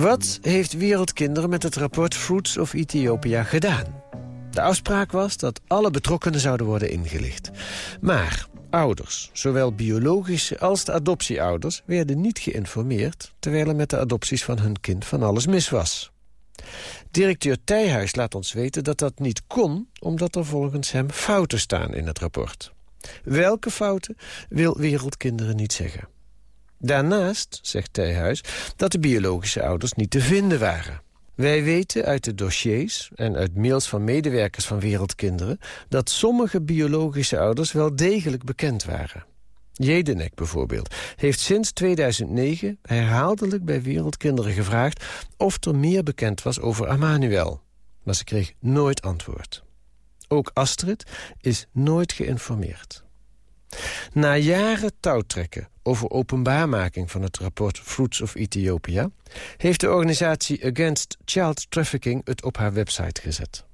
Speaker 14: Wat heeft Wereldkinderen met het rapport Fruits of Ethiopia gedaan? De afspraak was dat alle betrokkenen zouden worden ingelicht. Maar ouders, zowel biologische als de adoptieouders... werden niet geïnformeerd... terwijl er met de adopties van hun kind van alles mis was. Directeur Tijhuis laat ons weten dat dat niet kon... omdat er volgens hem fouten staan in het rapport. Welke fouten wil Wereldkinderen niet zeggen. Daarnaast, zegt Tijhuis, dat de biologische ouders niet te vinden waren. Wij weten uit de dossiers en uit mails van medewerkers van Wereldkinderen... dat sommige biologische ouders wel degelijk bekend waren. Jedenek bijvoorbeeld heeft sinds 2009 herhaaldelijk bij Wereldkinderen gevraagd... of er meer bekend was over Amanuel. Maar ze kreeg nooit antwoord. Ook Astrid is nooit geïnformeerd. Na jaren touwtrekken over openbaarmaking van het rapport Fruits of Ethiopia... heeft de organisatie Against Child Trafficking het op haar website gezet.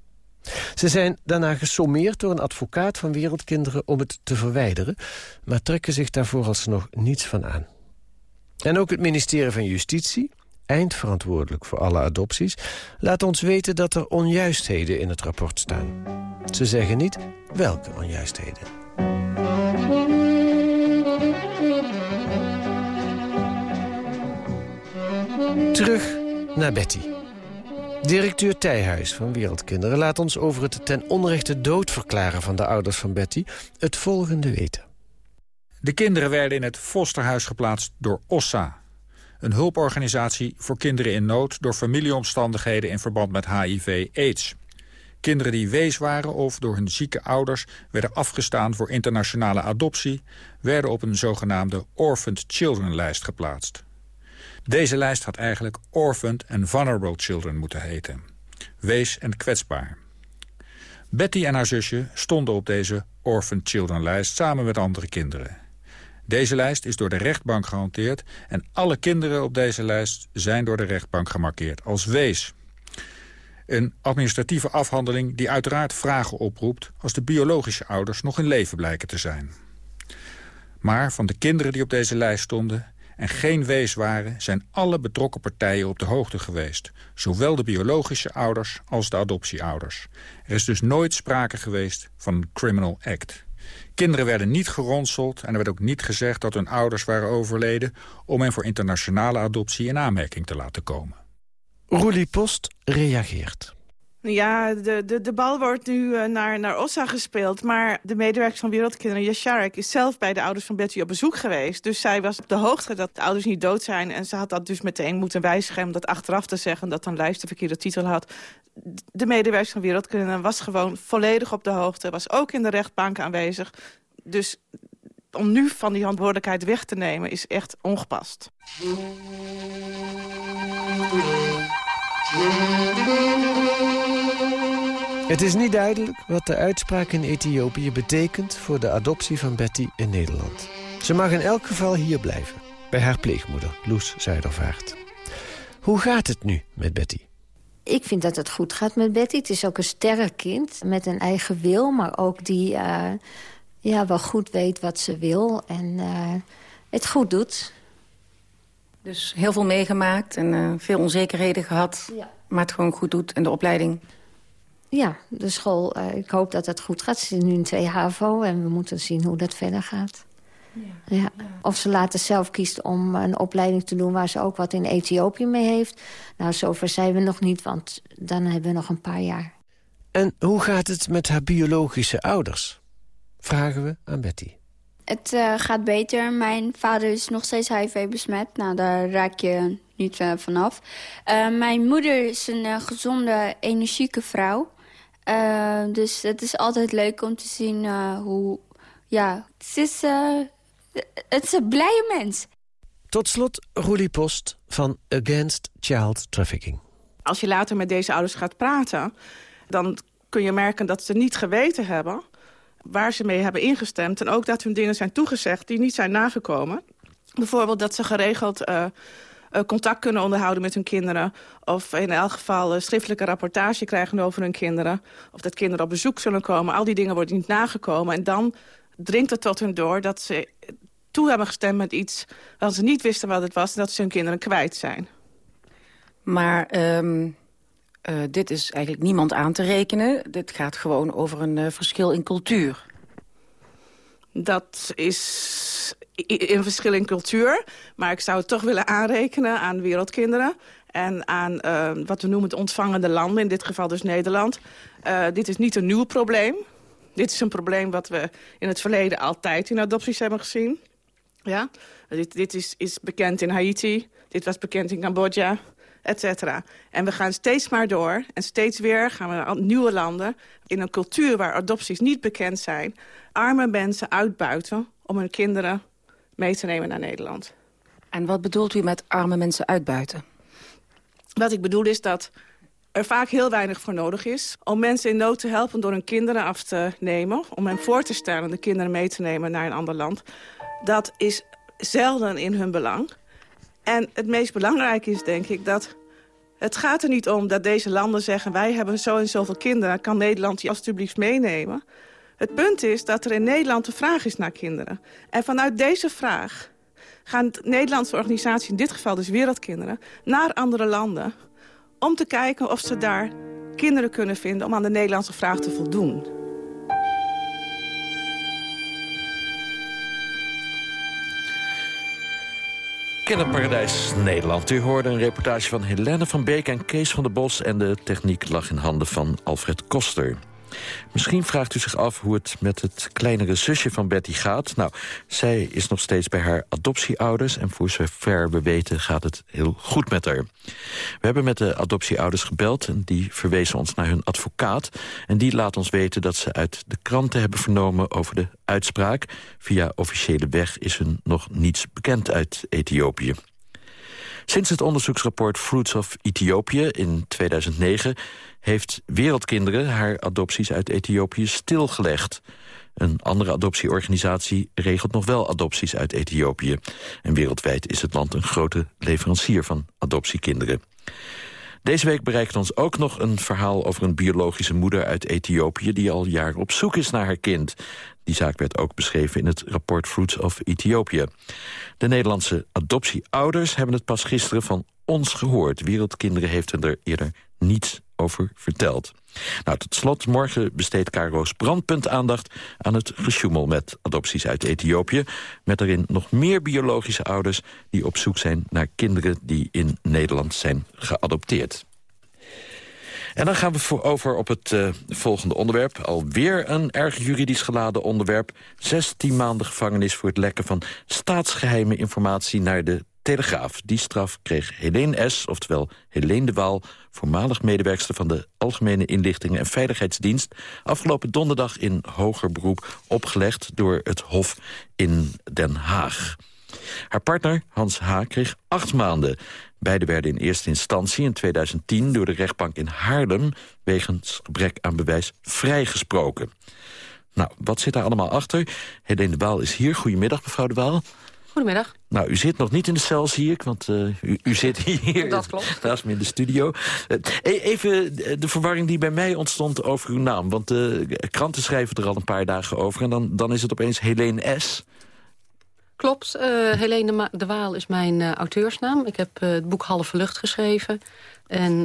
Speaker 14: Ze zijn daarna gesommeerd door een advocaat van Wereldkinderen om het te verwijderen... maar trekken zich daarvoor alsnog niets van aan. En ook het ministerie van Justitie, eindverantwoordelijk voor alle adopties... laat ons weten dat er onjuistheden in het rapport staan. Ze zeggen niet welke onjuistheden. Terug naar Betty. Directeur Tijhuis van Wereldkinderen laat ons over het ten onrechte dood verklaren van de ouders van Betty het volgende weten.
Speaker 20: De kinderen werden in het fosterhuis geplaatst door OSSA. Een hulporganisatie voor kinderen in nood door familieomstandigheden in verband met HIV-AIDS. Kinderen die wees waren of door hun zieke ouders werden afgestaan voor internationale adoptie... werden op een zogenaamde Orphaned Children lijst geplaatst. Deze lijst had eigenlijk Orphaned and Vulnerable Children moeten heten. Wees en kwetsbaar. Betty en haar zusje stonden op deze Orphaned Children lijst samen met andere kinderen. Deze lijst is door de rechtbank gehanteerd... en alle kinderen op deze lijst zijn door de rechtbank gemarkeerd als wees. Een administratieve afhandeling die uiteraard vragen oproept... als de biologische ouders nog in leven blijken te zijn. Maar van de kinderen die op deze lijst stonden en geen wees waren... zijn alle betrokken partijen op de hoogte geweest. Zowel de biologische ouders als de adoptieouders. Er is dus nooit sprake geweest van een criminal act. Kinderen werden niet geronseld en er werd ook niet gezegd dat hun ouders waren overleden... om hen voor internationale adoptie in aanmerking te laten komen.
Speaker 14: Roelie Post reageert.
Speaker 13: Ja, de, de, de bal wordt nu uh, naar, naar Ossa gespeeld. Maar de medewerker van Wereldkinderen, Yasharek, is zelf bij de ouders van Betty op bezoek geweest. Dus zij was op de hoogte dat de ouders niet dood zijn. En ze had dat dus meteen moeten wijzigen om dat achteraf te zeggen... dat een lijst de verkeerde titel had. De medewerker van Wereldkinderen was gewoon volledig op de hoogte. Was ook in de rechtbank aanwezig. Dus om nu van die verantwoordelijkheid weg te nemen is echt ongepast.
Speaker 14: Het is niet duidelijk wat de uitspraak in Ethiopië betekent... voor de adoptie van Betty in Nederland. Ze mag in elk geval hier blijven, bij haar pleegmoeder, Loes Zuidervaart. Hoe gaat het nu met Betty?
Speaker 15: Ik vind dat het goed gaat met Betty. Het is ook een sterk kind met een eigen wil... maar ook die uh, ja, wel goed weet wat ze wil en uh, het goed doet.
Speaker 16: Dus heel veel meegemaakt en uh, veel onzekerheden gehad... Ja. maar het gewoon goed doet en de opleiding
Speaker 15: ja, de school, uh, ik hoop dat het goed gaat. Ze is nu in 2 HAVO en we moeten zien hoe dat verder gaat. Ja. Ja. Of ze later zelf kiest om een opleiding te doen... waar ze ook wat in Ethiopië mee heeft. Nou, zover zijn we nog niet, want dan hebben we nog een paar jaar.
Speaker 14: En hoe gaat het met haar biologische ouders? Vragen we aan Betty.
Speaker 12: Het uh, gaat beter. Mijn vader is nog steeds HIV besmet. Nou, daar raak je niet uh, vanaf. Uh, mijn moeder is een gezonde, energieke vrouw. Uh, dus het is altijd leuk om te zien uh, hoe... Ja, het is, uh, het is een blije mens.
Speaker 14: Tot slot Roelie Post van Against Child Trafficking.
Speaker 13: Als je later met deze ouders gaat praten... dan kun je merken dat ze niet geweten hebben... waar ze mee hebben ingestemd. En ook dat hun dingen zijn toegezegd die niet zijn nagekomen. Bijvoorbeeld dat ze geregeld uh, contact kunnen onderhouden met hun kinderen. Of in elk geval uh, schriftelijke rapportage krijgen over hun kinderen. Of dat kinderen op bezoek zullen komen. Al die dingen worden niet nagekomen. En dan dringt het tot hun door dat ze toe hebben gestemd met iets... waarvan ze niet wisten wat het was en dat ze hun kinderen kwijt zijn.
Speaker 16: Maar um, uh, dit is eigenlijk niemand aan te rekenen. Dit gaat gewoon over een verschil in cultuur.
Speaker 13: Dat is een verschil in cultuur. Maar ik zou het toch willen aanrekenen aan wereldkinderen. En aan uh, wat we noemen het ontvangende landen, in dit geval dus Nederland. Uh, dit is niet een nieuw probleem. Dit is een probleem wat we in het verleden altijd in adopties hebben gezien. Ja? Dit, dit is, is bekend in Haiti, dit was bekend in Cambodja, et cetera. En we gaan steeds maar door en steeds weer gaan we naar nieuwe landen... in een cultuur waar adopties niet bekend zijn... arme mensen uitbuiten om hun kinderen mee te nemen naar Nederland.
Speaker 16: En wat bedoelt u met arme mensen uitbuiten?
Speaker 13: Wat ik bedoel is dat er vaak heel weinig voor nodig is... om mensen in nood te helpen door hun kinderen af te nemen... om hen voor te stellen de kinderen mee te nemen naar een ander land. Dat is zelden in hun belang. En het meest belangrijke is, denk ik, dat Het gaat er niet om dat deze landen zeggen... wij hebben zo en zoveel kinderen, kan Nederland die alstublieft meenemen. Het punt is dat er in Nederland de vraag is naar kinderen. En vanuit deze vraag gaan Nederlandse organisaties, in dit geval dus Wereldkinderen... naar andere landen om te kijken of ze daar kinderen kunnen vinden... om aan de Nederlandse vraag te voldoen.
Speaker 10: Kinderparadijs Nederland. U hoorde een reportage van Helene van Beek en Kees van der Bos... en de techniek lag in handen van Alfred Koster. Misschien vraagt u zich af hoe het met het kleinere zusje van Betty gaat. Nou, zij is nog steeds bij haar adoptieouders... en voor zover we weten gaat het heel goed met haar. We hebben met de adoptieouders gebeld... en die verwezen ons naar hun advocaat. En die laat ons weten dat ze uit de kranten hebben vernomen... over de uitspraak. Via officiële weg is hun nog niets bekend uit Ethiopië. Sinds het onderzoeksrapport Fruits of Ethiopië in 2009 heeft Wereldkinderen haar adopties uit Ethiopië stilgelegd. Een andere adoptieorganisatie regelt nog wel adopties uit Ethiopië. En wereldwijd is het land een grote leverancier van adoptiekinderen. Deze week bereikt ons ook nog een verhaal over een biologische moeder uit Ethiopië... die al jaren op zoek is naar haar kind. Die zaak werd ook beschreven in het rapport Fruits of Ethiopië. De Nederlandse adoptieouders hebben het pas gisteren van ons gehoord. Wereldkinderen heeft er eerder niets over verteld. Nou, tot slot, morgen besteedt Caro's Brandpunt aandacht... aan het gesjoemel met adopties uit Ethiopië... met daarin nog meer biologische ouders... die op zoek zijn naar kinderen die in Nederland zijn geadopteerd. En dan gaan we over op het uh, volgende onderwerp. Alweer een erg juridisch geladen onderwerp. 16 maanden gevangenis voor het lekken van staatsgeheime informatie naar de Telegraaf. Die straf kreeg Helene S., oftewel Helene de Waal... voormalig medewerkster van de Algemene Inlichtingen en Veiligheidsdienst... afgelopen donderdag in hoger beroep opgelegd door het Hof in Den Haag. Haar partner, Hans H., kreeg acht maanden. Beide werden in eerste instantie in 2010 door de rechtbank in Haarlem... wegens gebrek aan bewijs vrijgesproken. Nou, wat zit daar allemaal achter? Helene de Waal is hier. Goedemiddag, mevrouw de Waal.
Speaker 21: Goedemiddag.
Speaker 10: Nou, u zit nog niet in de cel, zie ik, want uh, u, u, zit hier
Speaker 21: Dat klopt.
Speaker 10: naast me in de studio. Uh, even de verwarring die bij mij ontstond over uw naam. Want de kranten schrijven er al een paar dagen over... en dan, dan is het opeens Helene S.,
Speaker 21: Klopt, uh, Helene de Waal is mijn uh, auteursnaam. Ik heb uh, het boek Halve Lucht geschreven. En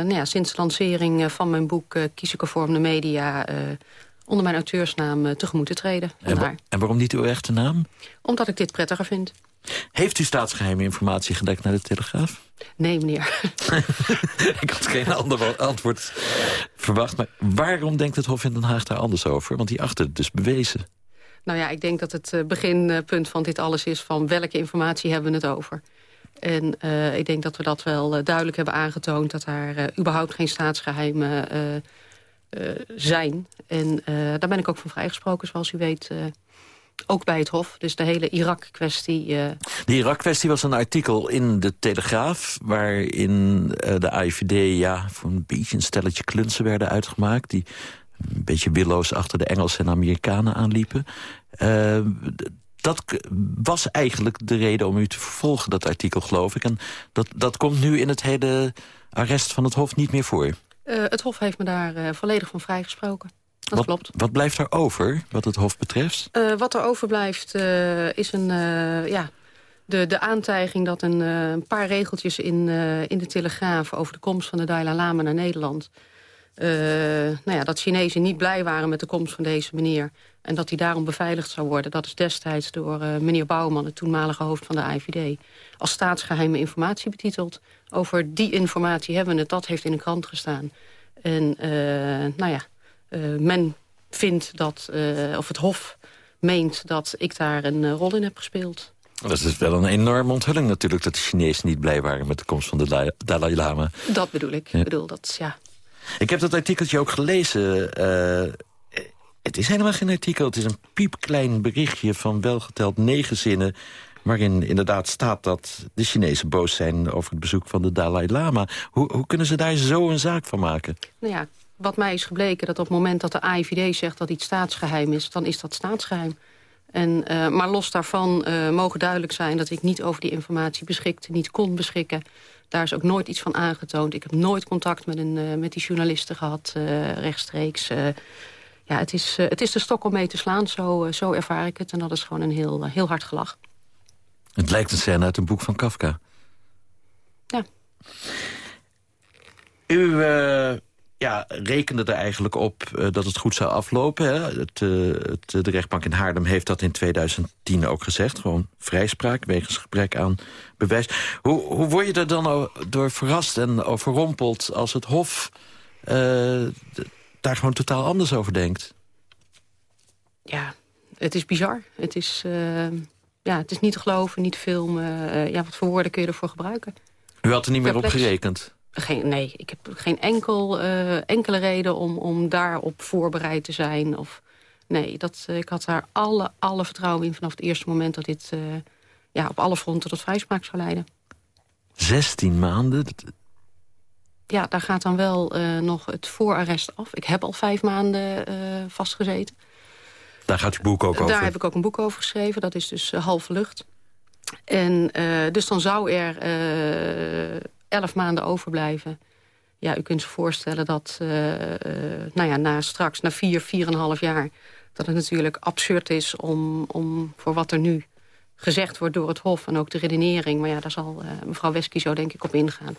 Speaker 21: nou ja, sinds de lancering van mijn boek kies ik ervoor om de media onder mijn auteursnaam tegemoet te treden.
Speaker 10: En, wa en, waarom niet uw echte naam?
Speaker 21: Omdat ik dit prettiger vind.
Speaker 10: Heeft u staatsgeheime informatie gedekt naar de Telegraaf?
Speaker 21: Nee, meneer.
Speaker 10: ik had geen ander antwoord verwacht. Maar waarom denkt het Hof in Den Haag daar anders over? Want die achter het dus bewezen.
Speaker 21: Nou ja, ik denk dat het beginpunt van dit alles is... van welke informatie hebben we het over. En uh, ik denk dat we dat wel duidelijk hebben aangetoond... dat daar uh, überhaupt geen staatsgeheimen zijn. En daar ben ik ook van vrijgesproken, zoals u weet... ook bij het Hof, dus de hele Irak-kwestie.
Speaker 10: De Irak-kwestie was een artikel in de Telegraaf... waarin de AIVD ja, voor een beetje een stelletje klunsen werden uitgemaakt... die een beetje willoos achter de Engelsen en Amerikanen aanliepen. Dat was eigenlijk de reden om u te vervolgen, dat artikel, geloof ik. En dat, dat komt nu in het hele arrest van het Hof niet meer voor.
Speaker 21: Uh, het Hof heeft me daar uh, volledig van vrijgesproken. Dat
Speaker 10: wat,
Speaker 21: klopt.
Speaker 10: Wat blijft er over, wat het Hof betreft?
Speaker 21: wat er overblijft is een... ja, de, de aantijging dat een, een paar regeltjes in, in de Telegraaf... over de komst van de Dalai Lama naar Nederland... Uh, nou ja, dat Chinezen niet blij waren met de komst van deze meneer... en dat hij daarom beveiligd zou worden. Dat is destijds door uh, meneer Bouwman, het toenmalige hoofd van de IVD... als staatsgeheime informatie betiteld. Over die informatie hebben we het, dat heeft in de krant gestaan. En uh, nou ja, men vindt dat, of het Hof meent dat ik daar een rol in heb gespeeld.
Speaker 10: Dat is wel een enorme onthulling natuurlijk... dat de Chinezen niet blij waren met de komst van de Dalai Lama.
Speaker 21: Dat bedoel ik. Ja. Ik bedoel, dat, ja,
Speaker 10: ik heb dat artikeltje ook gelezen. Uh, het is helemaal geen artikel. Het is een piepklein berichtje van welgeteld negen zinnen... waarin inderdaad staat dat de Chinezen boos zijn... over het bezoek van de Dalai Lama. Hoe, hoe kunnen ze daar zo een zaak van maken?
Speaker 21: Nou ja, wat mij is gebleken dat op het moment dat de AIVD zegt... dat iets staatsgeheim is, dan is dat staatsgeheim. En, uh, maar los daarvan uh, mogen duidelijk zijn dat ik niet over die informatie beschikte, niet kon beschikken. Daar is ook nooit iets van aangetoond. Ik heb nooit contact met, een, uh, met die journalisten gehad, rechtstreeks. ja, het, is, het is de stok om mee te slaan, zo, zo ervaar ik het. En dat is gewoon een heel, heel hard gelach.
Speaker 10: Het lijkt een scène uit een boek van Kafka.
Speaker 21: Ja.
Speaker 10: U ja, rekende er eigenlijk op uh, dat het goed zou aflopen. Hè? Het, uh, het, de rechtbank in Haarlem heeft dat in 2010 ook gezegd. Gewoon vrijspraak wegens gebrek aan bewijs. Hoe, hoe word je er dan door verrast en overrompeld... als het Hof uh, daar gewoon totaal anders over denkt?
Speaker 21: Ja, het is bizar. Het is, ja, het is niet te geloven, niet te filmen. ja, wat voor woorden kun je ervoor gebruiken?
Speaker 10: U had er niet meer op gerekend?
Speaker 21: Geen, nee, ik heb geen enkel, uh, enkele reden om, om daarop voorbereid te zijn. Of, nee, dat, uh, ik had daar alle, alle vertrouwen in vanaf het eerste moment... dat dit uh, ja, op alle fronten tot vrijspraak zou leiden.
Speaker 10: 16 maanden?
Speaker 21: Ja, daar gaat dan wel nog het voorarrest af. Ik heb al vijf maanden vastgezeten.
Speaker 10: Daar gaat uw boek ook over?
Speaker 21: Daar heb ik ook een boek over geschreven. Dat is dus halve lucht. En dus dan zou er elf maanden overblijven. Ja, u kunt zich voorstellen dat uh, nou ja, na straks, na vier, vier en een half jaar... dat het natuurlijk absurd is om, om voor wat er nu gezegd wordt door het Hof... en ook de redenering, maar ja, daar zal uh, mevrouw Wesky zo denk ik op ingaan...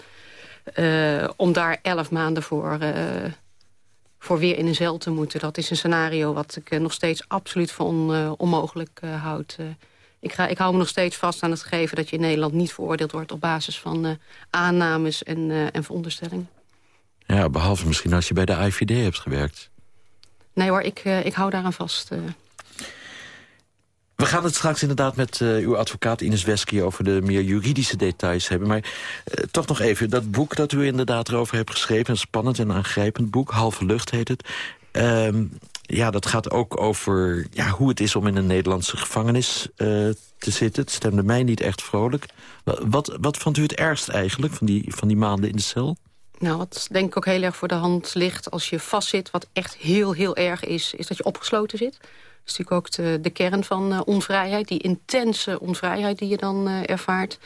Speaker 21: Om daar elf maanden voor, voor weer in een cel te moeten. Dat is een scenario wat ik nog steeds absoluut voor on, onmogelijk houd ik, ga, ik hou me nog steeds vast aan het gegeven dat je in Nederland niet veroordeeld wordt... op basis van uh, aannames en, uh, en veronderstellingen.
Speaker 10: Ja, behalve misschien als je bij de IVD hebt gewerkt.
Speaker 21: Nee hoor, ik, uh, ik hou daaraan vast.
Speaker 10: We gaan het straks inderdaad met uw advocaat Ines Wesky... over de meer juridische details hebben. Maar toch nog even, dat boek dat u inderdaad erover hebt geschreven... een spannend en aangrijpend boek, Halve Lucht heet het... Ehm, ja, dat gaat ook over ja, hoe het is om in een Nederlandse gevangenis uh, te zitten. Het stemde mij niet echt vrolijk. Wat, wat vond u het ergst eigenlijk van die, van die maanden in de cel?
Speaker 21: Nou, wat denk ik ook heel erg voor de hand ligt als je vastzit... wat echt heel, heel erg is, is dat je opgesloten zit. Dat is natuurlijk ook de, de kern van uh, onvrijheid. Die intense onvrijheid die je dan uh, ervaart.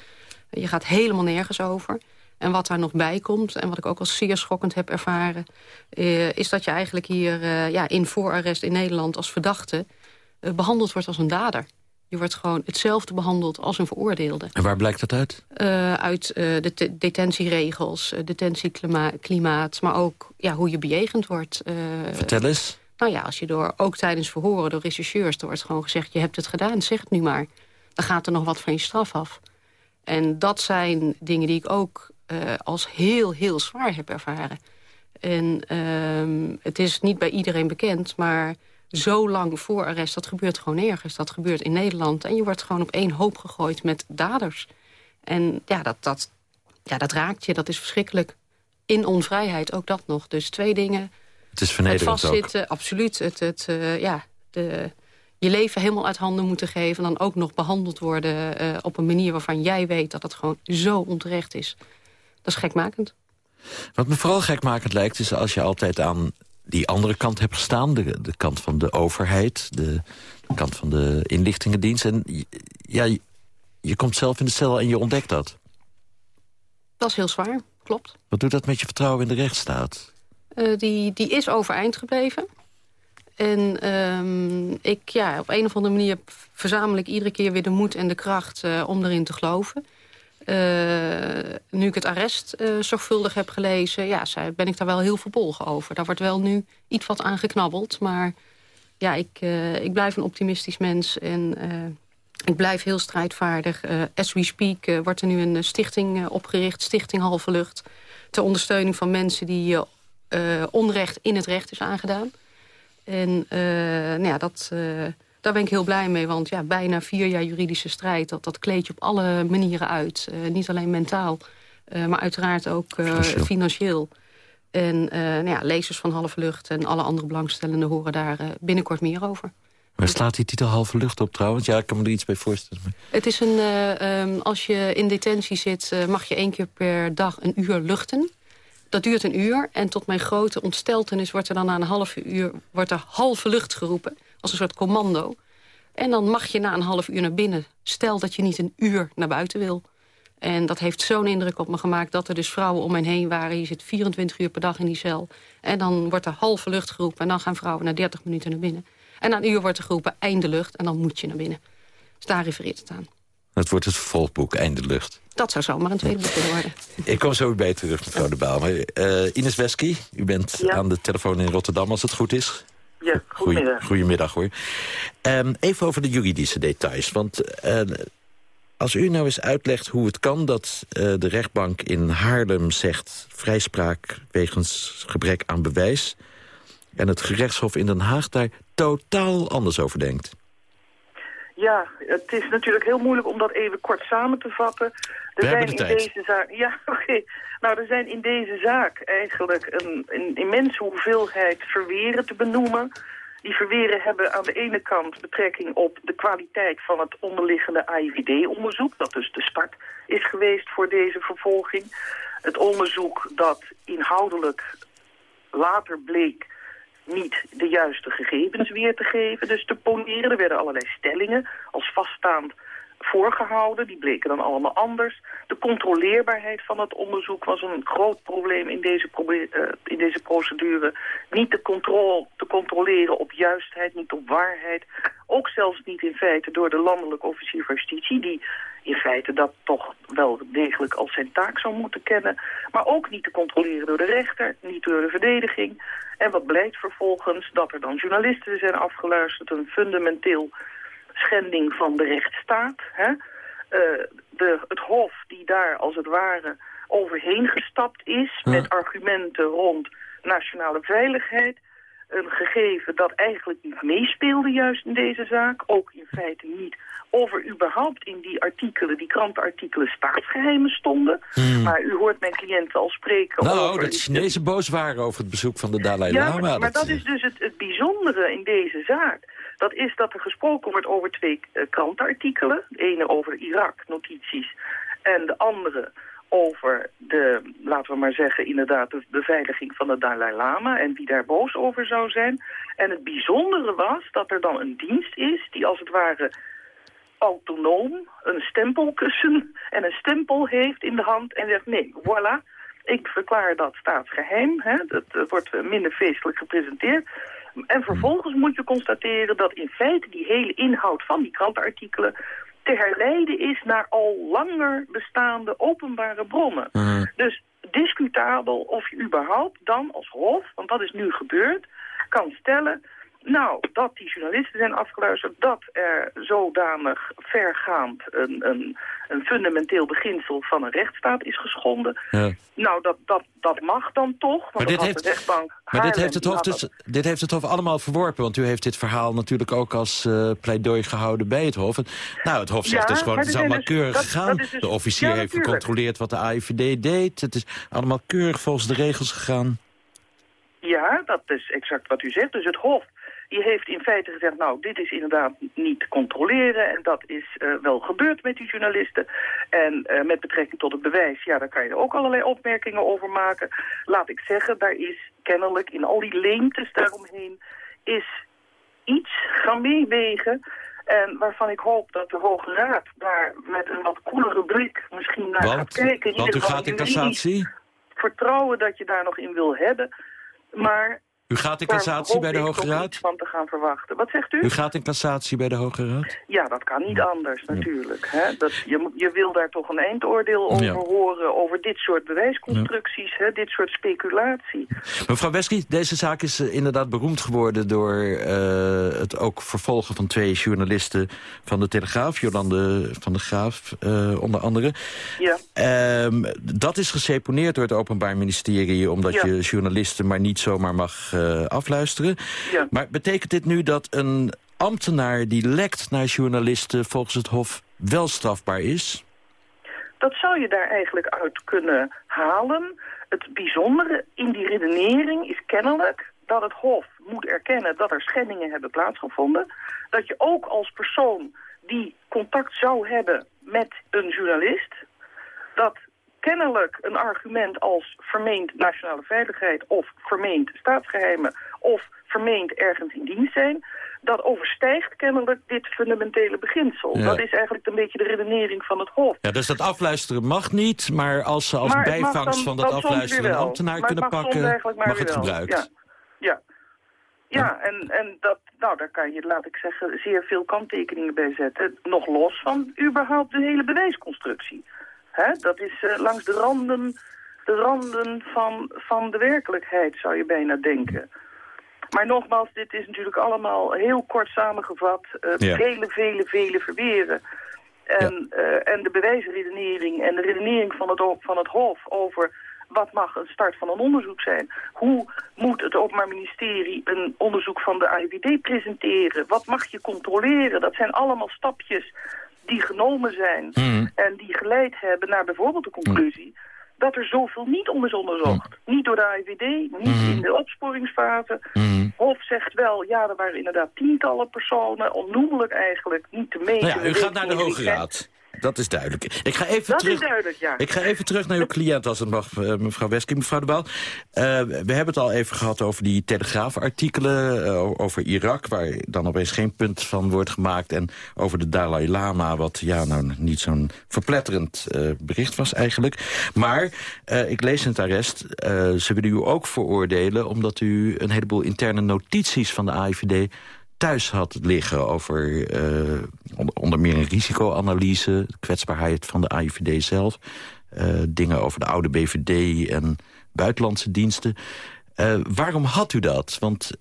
Speaker 21: Je gaat helemaal nergens over. En wat daar nog bij komt, en wat ik ook als zeer schokkend heb ervaren... Uh, is dat je eigenlijk hier uh, ja, in voorarrest in Nederland als verdachte... Uh, behandeld wordt als een dader. Je wordt gewoon hetzelfde behandeld als een veroordeelde.
Speaker 10: En waar blijkt dat uit?
Speaker 21: uit de te detentieregels, detentieklimaat... maar ook ja, hoe je bejegend wordt.
Speaker 10: Vertel eens.
Speaker 21: Nou ja, als je door, ook tijdens verhoren door rechercheurs... er wordt gewoon gezegd, je hebt het gedaan, zeg het nu maar. Dan gaat er nog wat van je straf af. En dat zijn dingen die ik ook uh, als heel, heel zwaar heb ervaren. En uh, het is niet bij iedereen bekend, maar zo lang voor arrest... dat gebeurt gewoon nergens. Dat gebeurt in Nederland. En je wordt gewoon op één hoop gegooid met daders. En ja, dat, dat, ja, dat raakt je, dat is verschrikkelijk. In onvrijheid, ook dat nog. Dus twee dingen.
Speaker 10: Het is vernederend
Speaker 21: het vastzitten, ook. absoluut. Het, het, uh, ja, de, je leven helemaal uit handen moeten geven... en dan ook nog behandeld worden uh, op een manier waarvan jij weet... dat het gewoon zo onterecht is. Dat is gekmakend.
Speaker 10: Wat me vooral gekmakend lijkt, is als je altijd aan die andere kant hebt gestaan. De, de kant van de overheid, de, de kant van de inlichtingendienst. En ja, je, je komt zelf in de cel en je ontdekt dat.
Speaker 21: Dat is heel zwaar, klopt.
Speaker 10: Wat doet dat met je vertrouwen in de rechtsstaat?
Speaker 21: Uh, die, die is overeind gebleven. En um, ik, ja, op een of andere manier verzamel ik iedere keer weer de moed en de kracht uh, om erin te geloven. Uh, nu ik het arrest uh, zorgvuldig heb gelezen... Ja, ben ik daar wel heel verbolgen over. Daar wordt wel nu iets wat aangeknabbeld. Maar ja, ik, uh, ik blijf een optimistisch mens. En ik blijf heel strijdvaardig. as we speak wordt er nu een stichting opgericht. Stichting Halve Lucht. Ter ondersteuning van mensen die onrecht in het recht is aangedaan. En nou ja, dat daar ben ik heel blij mee, want ja, bijna vier jaar juridische strijd... dat, dat kleed je op alle manieren uit. Uh, niet alleen mentaal, uh, maar uiteraard ook uh, financieel. En nou ja, lezers van Halve Lucht en alle andere belangstellenden... horen daar binnenkort meer over.
Speaker 10: Waar slaat die titel Halve Lucht op trouwens? Ja, ik kan me er iets bij voorstellen.
Speaker 21: Het is een, um, als je in detentie zit, mag je één keer per dag een uur luchten. Dat duurt een uur en tot mijn grote ontsteltenis wordt er dan na een half uur wordt er halve lucht geroepen als een soort commando. En dan mag je na een half uur naar binnen. Stel dat je niet een uur naar buiten wil. En dat heeft zo'n indruk op me gemaakt dat er dus vrouwen om mij heen waren. Je zit 24 uur per dag in die cel. En dan wordt er halve lucht geroepen. En dan gaan vrouwen na 30 minuten naar binnen. En na een uur wordt er geroepen einde lucht. En dan moet je naar binnen. Dus daar refereert het aan.
Speaker 10: Het wordt het vervolgboek Einde Lucht.
Speaker 21: Dat zou zomaar een tweede boek kunnen worden.
Speaker 10: Ik kom zo bij je terug, mevrouw de Baal. Uh, Ines Wesky, u bent aan de telefoon in Rotterdam als het goed is.
Speaker 22: Ja, goedemiddag.
Speaker 10: Goedemiddag hoor. Um, even over de juridische details. Want uh, als u nou eens uitlegt hoe het kan dat uh, de rechtbank in Haarlem zegt... vrijspraak wegens gebrek aan bewijs... en het gerechtshof in Den Haag daar totaal anders over denkt.
Speaker 22: Ja, het is natuurlijk heel moeilijk om dat even kort samen te vatten. Er
Speaker 10: We
Speaker 22: zijn
Speaker 10: hebben de
Speaker 22: in
Speaker 10: tijd.
Speaker 22: deze zaak. Ja, oké. Nou, er zijn in deze zaak eigenlijk een, een immense hoeveelheid verweren te benoemen. Die verweren hebben aan de ene kant betrekking op de kwaliteit van het onderliggende AIVD-onderzoek. Dat dus de start is geweest voor deze vervolging. Het onderzoek dat inhoudelijk later bleek niet de juiste gegevens weer te geven, dus te poneren. Er werden allerlei stellingen als vaststaand voorgehouden. Die bleken dan allemaal anders. De controleerbaarheid van het onderzoek was een groot probleem in deze, uh, in deze procedure. Niet te, controle, te controleren op juistheid, niet op waarheid. Ook zelfs niet in feite door de landelijke officier van justitie... die in feite dat toch wel degelijk als zijn taak zou moeten kennen. Maar ook niet te controleren door de rechter, niet door de verdediging. En wat blijkt vervolgens? Dat er dan journalisten zijn afgeluisterd, een fundamenteel schending van de rechtsstaat. Hè? Uh, de, het hof die daar als het ware overheen gestapt is... Ja. met argumenten rond nationale veiligheid... een gegeven dat eigenlijk niet meespeelde juist in deze zaak. Ook in feite niet of er überhaupt in die artikelen, die krantenartikelen, staatsgeheimen stonden. Hmm. Maar u hoort mijn cliënten al spreken
Speaker 10: nou,
Speaker 22: over...
Speaker 10: Nou, dat Chinezen boos waren over het bezoek van de Dalai
Speaker 22: ja,
Speaker 10: Lama.
Speaker 22: Maar, maar dat, dat is dus het, het bijzondere in deze zaak dat is dat er gesproken wordt over twee uh, krantenartikelen. De ene over Irak, notities, en de andere over de, laten we maar zeggen, inderdaad de beveiliging van de Dalai Lama en wie daar boos over zou zijn. En het bijzondere was dat er dan een dienst is die als het ware autonoom een stempelkussen en een stempel heeft in de hand en zegt nee, voilà, ik verklaar dat staatsgeheim, hè, dat wordt minder feestelijk gepresenteerd. En vervolgens moet je constateren dat in feite die hele inhoud van die krantenartikelen te herleiden is naar al langer bestaande openbare bronnen.
Speaker 10: Mhm.
Speaker 22: Dus discutabel of je überhaupt dan als hof, want dat is nu gebeurd, kan stellen... Nou, dat die journalisten zijn afgeluisterd, dat er zodanig vergaand een, een, een fundamenteel beginsel van een rechtsstaat is geschonden.
Speaker 10: Ja.
Speaker 22: Nou, dat, dat, dat mag dan toch, want
Speaker 10: Maar dit heeft-
Speaker 22: de rechtbank
Speaker 10: Maar dit heeft, het hof dus, dit heeft het Hof allemaal verworpen. Want u heeft dit verhaal natuurlijk ook als eh, pleidooi gehouden bij het Hof. En, nou, het Hof zegt
Speaker 22: Ja,
Speaker 10: dus gewoon, het is allemaal
Speaker 22: dus-
Speaker 10: keurig
Speaker 22: dat-
Speaker 10: gegaan.
Speaker 22: dat dus-
Speaker 10: de officier
Speaker 22: Ja,
Speaker 10: heeft gecontroleerd wat de AIVD deed. Het is allemaal keurig volgens de regels gegaan.
Speaker 22: Ja, dat is exact wat u zegt. Dus het Hof die heeft in feite gezegd... nou, dit is inderdaad niet te controleren... en dat is eh, wel gebeurd met die journalisten. En eh, met betrekking tot het bewijs... ja, daar kan je ook allerlei opmerkingen over maken. Laat ik zeggen, daar is kennelijk in al die leemtes daaromheen... is iets gaan meewegen... En waarvan ik hoop dat de Hoge Raad daar met een wat koelere blik misschien naar gaat kijken. In
Speaker 10: want u gaat in cassatie?
Speaker 22: Vertrouwen dat je daar nog in wil hebben. Maar
Speaker 10: U gaat in cassatie bij de Hoge Raad?
Speaker 22: van te gaan verwachten. Wat zegt u?
Speaker 10: U gaat in cassatie bij de Hoge Raad?
Speaker 22: Ja, dat kan niet anders natuurlijk. Hè? Dat, je, je wil daar toch een eindoordeel over
Speaker 10: Ja.
Speaker 22: horen... over dit soort bewijsconstructies, hè? dit soort speculatie.
Speaker 10: Mevrouw Wesky, deze zaak is eh, inderdaad beroemd geworden... door eh, het ook vervolgen van twee journalisten van de Telegraaf. Jolande van de Graaf, eh, onder andere.
Speaker 22: Ja.
Speaker 10: Ehm, dat is geseponeerd door het Openbaar Ministerie... omdat je journalisten maar niet zomaar mag eh, afluisteren.
Speaker 22: Ja.
Speaker 10: Maar betekent dit nu dat een ambtenaar die lekt naar journalisten... volgens het Hof wel strafbaar is?
Speaker 22: Dat zou je daar eigenlijk uit kunnen halen. Het bijzondere in die redenering is kennelijk dat het Hof moet erkennen dat er schendingen hebben plaatsgevonden. Dat je ook als persoon die contact zou hebben met een journalist, dat kennelijk een argument als vermeend nationale veiligheid of vermeend staatsgeheimen of vermeend ergens in dienst zijn, dat overstijgt kennelijk dit fundamentele beginsel.
Speaker 10: Ja.
Speaker 22: Dat is eigenlijk een beetje de redenering van het Hof.
Speaker 10: Ja, dus dat afluisteren mag niet, maar als ze als
Speaker 22: Maar
Speaker 10: bijvangst
Speaker 22: dan-
Speaker 10: van dat afluisteren een ambtenaar
Speaker 22: Maar
Speaker 10: kunnen
Speaker 22: mag
Speaker 10: pakken, mag het gebruikt.
Speaker 22: Ja, ja. ja en, en dat, nou, daar kan je, laat ik zeggen, zeer veel kanttekeningen bij zetten. Nog los van überhaupt de hele bewijsconstructie. Hè? Dat is eh, langs de randen, de randen van, van de werkelijkheid, zou je bijna denken. Maar nogmaals, dit is natuurlijk allemaal heel kort samengevat. eh,
Speaker 23: Ja.
Speaker 22: Vele, vele, vele verweren. En, eh, en de bewijsredenering en de redenering van het, van het Hof over wat mag een start van een onderzoek zijn. Hoe moet het Openbaar Ministerie een onderzoek van de AIVD presenteren? Wat mag je controleren? Dat zijn allemaal stapjes die genomen zijn en die geleid hebben naar bijvoorbeeld de conclusie dat er zoveel niet om is onderzocht. Niet door de AIVD, niet in de opsporingsfase. Hof zegt wel, ja, er waren inderdaad tientallen personen, onnoemelijk eigenlijk, niet te meten.
Speaker 10: Nou ja, u gaat naar de Hoge Raad. Dat is duidelijk. Ik ga even
Speaker 22: Dat
Speaker 10: terug...
Speaker 22: is duidelijk, ja.
Speaker 10: Ik ga even terug naar uw cliënt, als het mag, eh, mevrouw Wesky. Mevrouw de Waal, eh, we hebben het al even gehad over die Telegraafartikelen... eh, over Irak, waar dan opeens geen punt van wordt gemaakt... en over de Dalai Lama, wat ja, nou niet zo'n verpletterend bericht was eigenlijk. Maar ik lees in het arrest, ze willen u ook veroordelen... omdat u een heleboel interne notities van de AIVD thuis had liggen over eh, onder, meer een risicoanalyse... kwetsbaarheid van de AIVD zelf... eh, dingen over de oude BVD en buitenlandse diensten. Eh, waarom had u dat? Want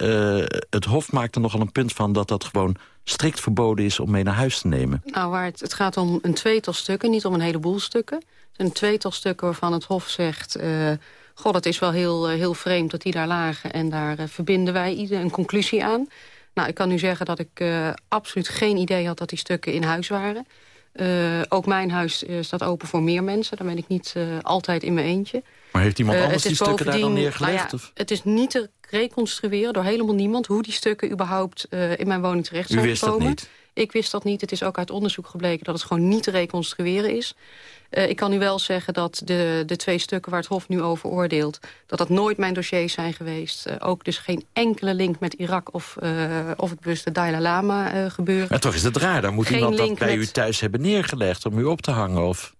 Speaker 10: het Hof maakt er nogal een punt van... dat dat gewoon strikt verboden is om mee naar huis te nemen.
Speaker 21: Nou, waar het, het gaat om een tweetal stukken, niet om een heleboel stukken. Een tweetal stukken waarvan het Hof zegt... eh god, het is wel heel, heel vreemd dat die daar lagen... en daar verbinden wij ieder een conclusie aan. Nou, ik kan u zeggen dat ik eh, absoluut geen idee had dat die stukken in huis waren. Eh, ook mijn huis eh, staat open voor meer mensen. Daar ben ik niet altijd in mijn eentje.
Speaker 10: Maar heeft iemand anders die stukken daar dan neergelegd?
Speaker 21: nou ja,
Speaker 10: of?
Speaker 21: Het is niet te reconstrueren door helemaal niemand... hoe die stukken überhaupt in mijn woning terecht
Speaker 10: U
Speaker 21: zijn
Speaker 10: wist dat
Speaker 21: gekomen.
Speaker 10: niet?
Speaker 21: Ik wist dat niet. Het is ook uit onderzoek gebleken dat het gewoon niet te reconstrueren is. Eh, ik kan u wel zeggen dat de, de twee stukken waar het Hof nu over oordeelt... dat dat nooit mijn dossiers zijn geweest. Eh, ook dus geen enkele link met Irak of, eh, of het bewuste Dalai Lama gebeuren.
Speaker 10: En toch is het raar, dan moet
Speaker 21: Geen
Speaker 10: iemand dat bij
Speaker 21: met-
Speaker 10: u thuis hebben neergelegd... om u op te hangen, of...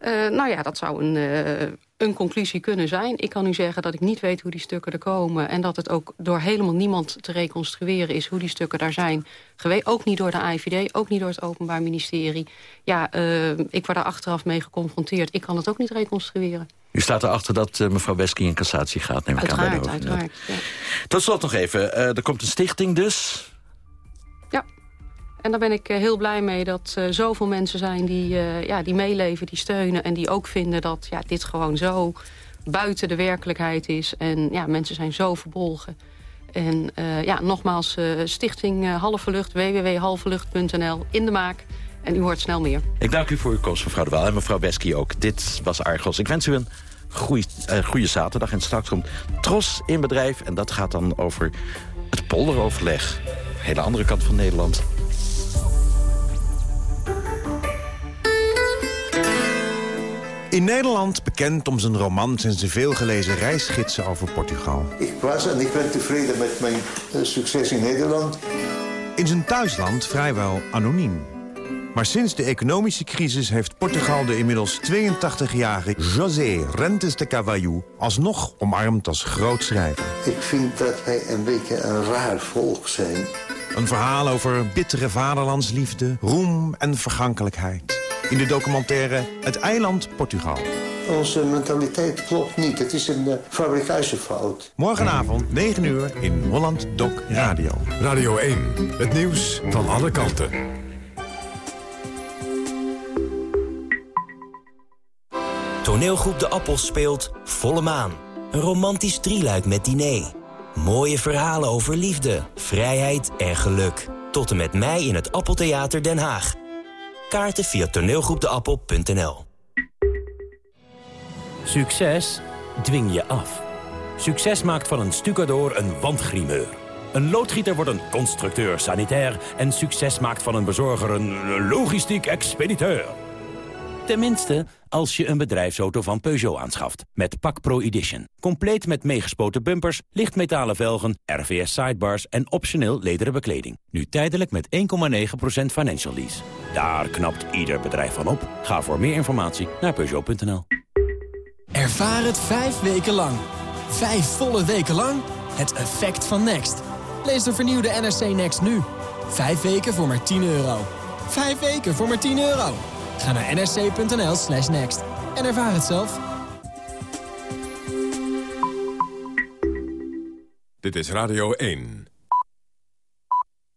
Speaker 21: Eh, nou ja, dat zou een, eh, een conclusie kunnen zijn. Ik kan u zeggen dat ik niet weet hoe die stukken er komen... en dat het ook door helemaal niemand te reconstrueren is... hoe die stukken daar zijn geweest. Ook niet door de AIVD, ook niet door het Openbaar Ministerie. Ja, eh, ik word daar achteraf mee geconfronteerd. Ik kan het ook niet reconstrueren.
Speaker 10: U staat erachter dat mevrouw Wesky in cassatie gaat, neem ik aan bij de
Speaker 21: Uiteraard, uiteraard. Ja.
Speaker 10: Tot slot nog even, er komt een stichting dus.
Speaker 21: En daar ben ik eh, heel blij mee dat uh, zoveel mensen zijn die, uh, ja, die meeleven, die steunen... en die ook vinden dat ja, dit gewoon zo buiten de werkelijkheid is. En ja, mensen zijn zo verbolgen. En ja, nogmaals, stichting Halvelucht, www.halvelucht.nl, in de maak. En u hoort snel meer.
Speaker 10: Ik dank u voor uw komst, mevrouw de Waal. En mevrouw Wesky ook. Dit was Argos. Ik wens u een goede zaterdag. En straks komt Tros in bedrijf. En dat gaat dan over het polderoverleg. Hele andere kant van Nederland.
Speaker 23: In Nederland bekend om zijn romans en zijn veelgelezen reisgidsen over Portugal.
Speaker 24: Ik was en ik ben tevreden met mijn uh, succes in Nederland.
Speaker 23: In zijn thuisland vrijwel anoniem. Maar sinds de economische crisis heeft Portugal de inmiddels 82-jarige José Rentes de Cavallo alsnog omarmd als groot schrijver.
Speaker 24: Ik vind dat wij een beetje een raar volk zijn.
Speaker 23: Een verhaal over bittere vaderlandsliefde, roem en vergankelijkheid. In de documentaire Het eiland Portugal.
Speaker 24: Onze mentaliteit klopt niet. Het is een uh, fabrikatiefout.
Speaker 23: Morgenavond, 9 uur, in Holland Doc Radio.
Speaker 1: Radio 1, het nieuws van alle kanten.
Speaker 25: Toneelgroep De Appels speelt Volle Maan. Een romantisch drieluik met diner. Mooie verhalen over liefde, vrijheid en geluk. Tot en met mei in het Appeltheater Den Haag. Kaarten via toneelgroepdeappel.nl
Speaker 9: Succes dwing je af. Succes maakt van een stucador een wandgrimeur. Een loodgieter wordt een constructeur sanitair... en succes maakt van een bezorger een logistiek expediteur. Tenminste, als je een bedrijfsauto van Peugeot aanschaft. Met Pak Pro Edition. Compleet met meegespoten bumpers, lichtmetalen velgen, RVS sidebars en optioneel lederen bekleding. Nu tijdelijk met 1,9% financial lease. Daar knapt ieder bedrijf van op. Ga voor meer informatie naar Peugeot.nl.
Speaker 26: Ervaar het vijf weken lang. Vijf volle weken lang. Het effect van Next. Lees de vernieuwde NRC Next nu. Vijf weken voor maar 10 euro. Vijf weken voor maar 10 euro. Ga naar nrc.nl slash next en ervaar het zelf.
Speaker 1: Dit is Radio 1.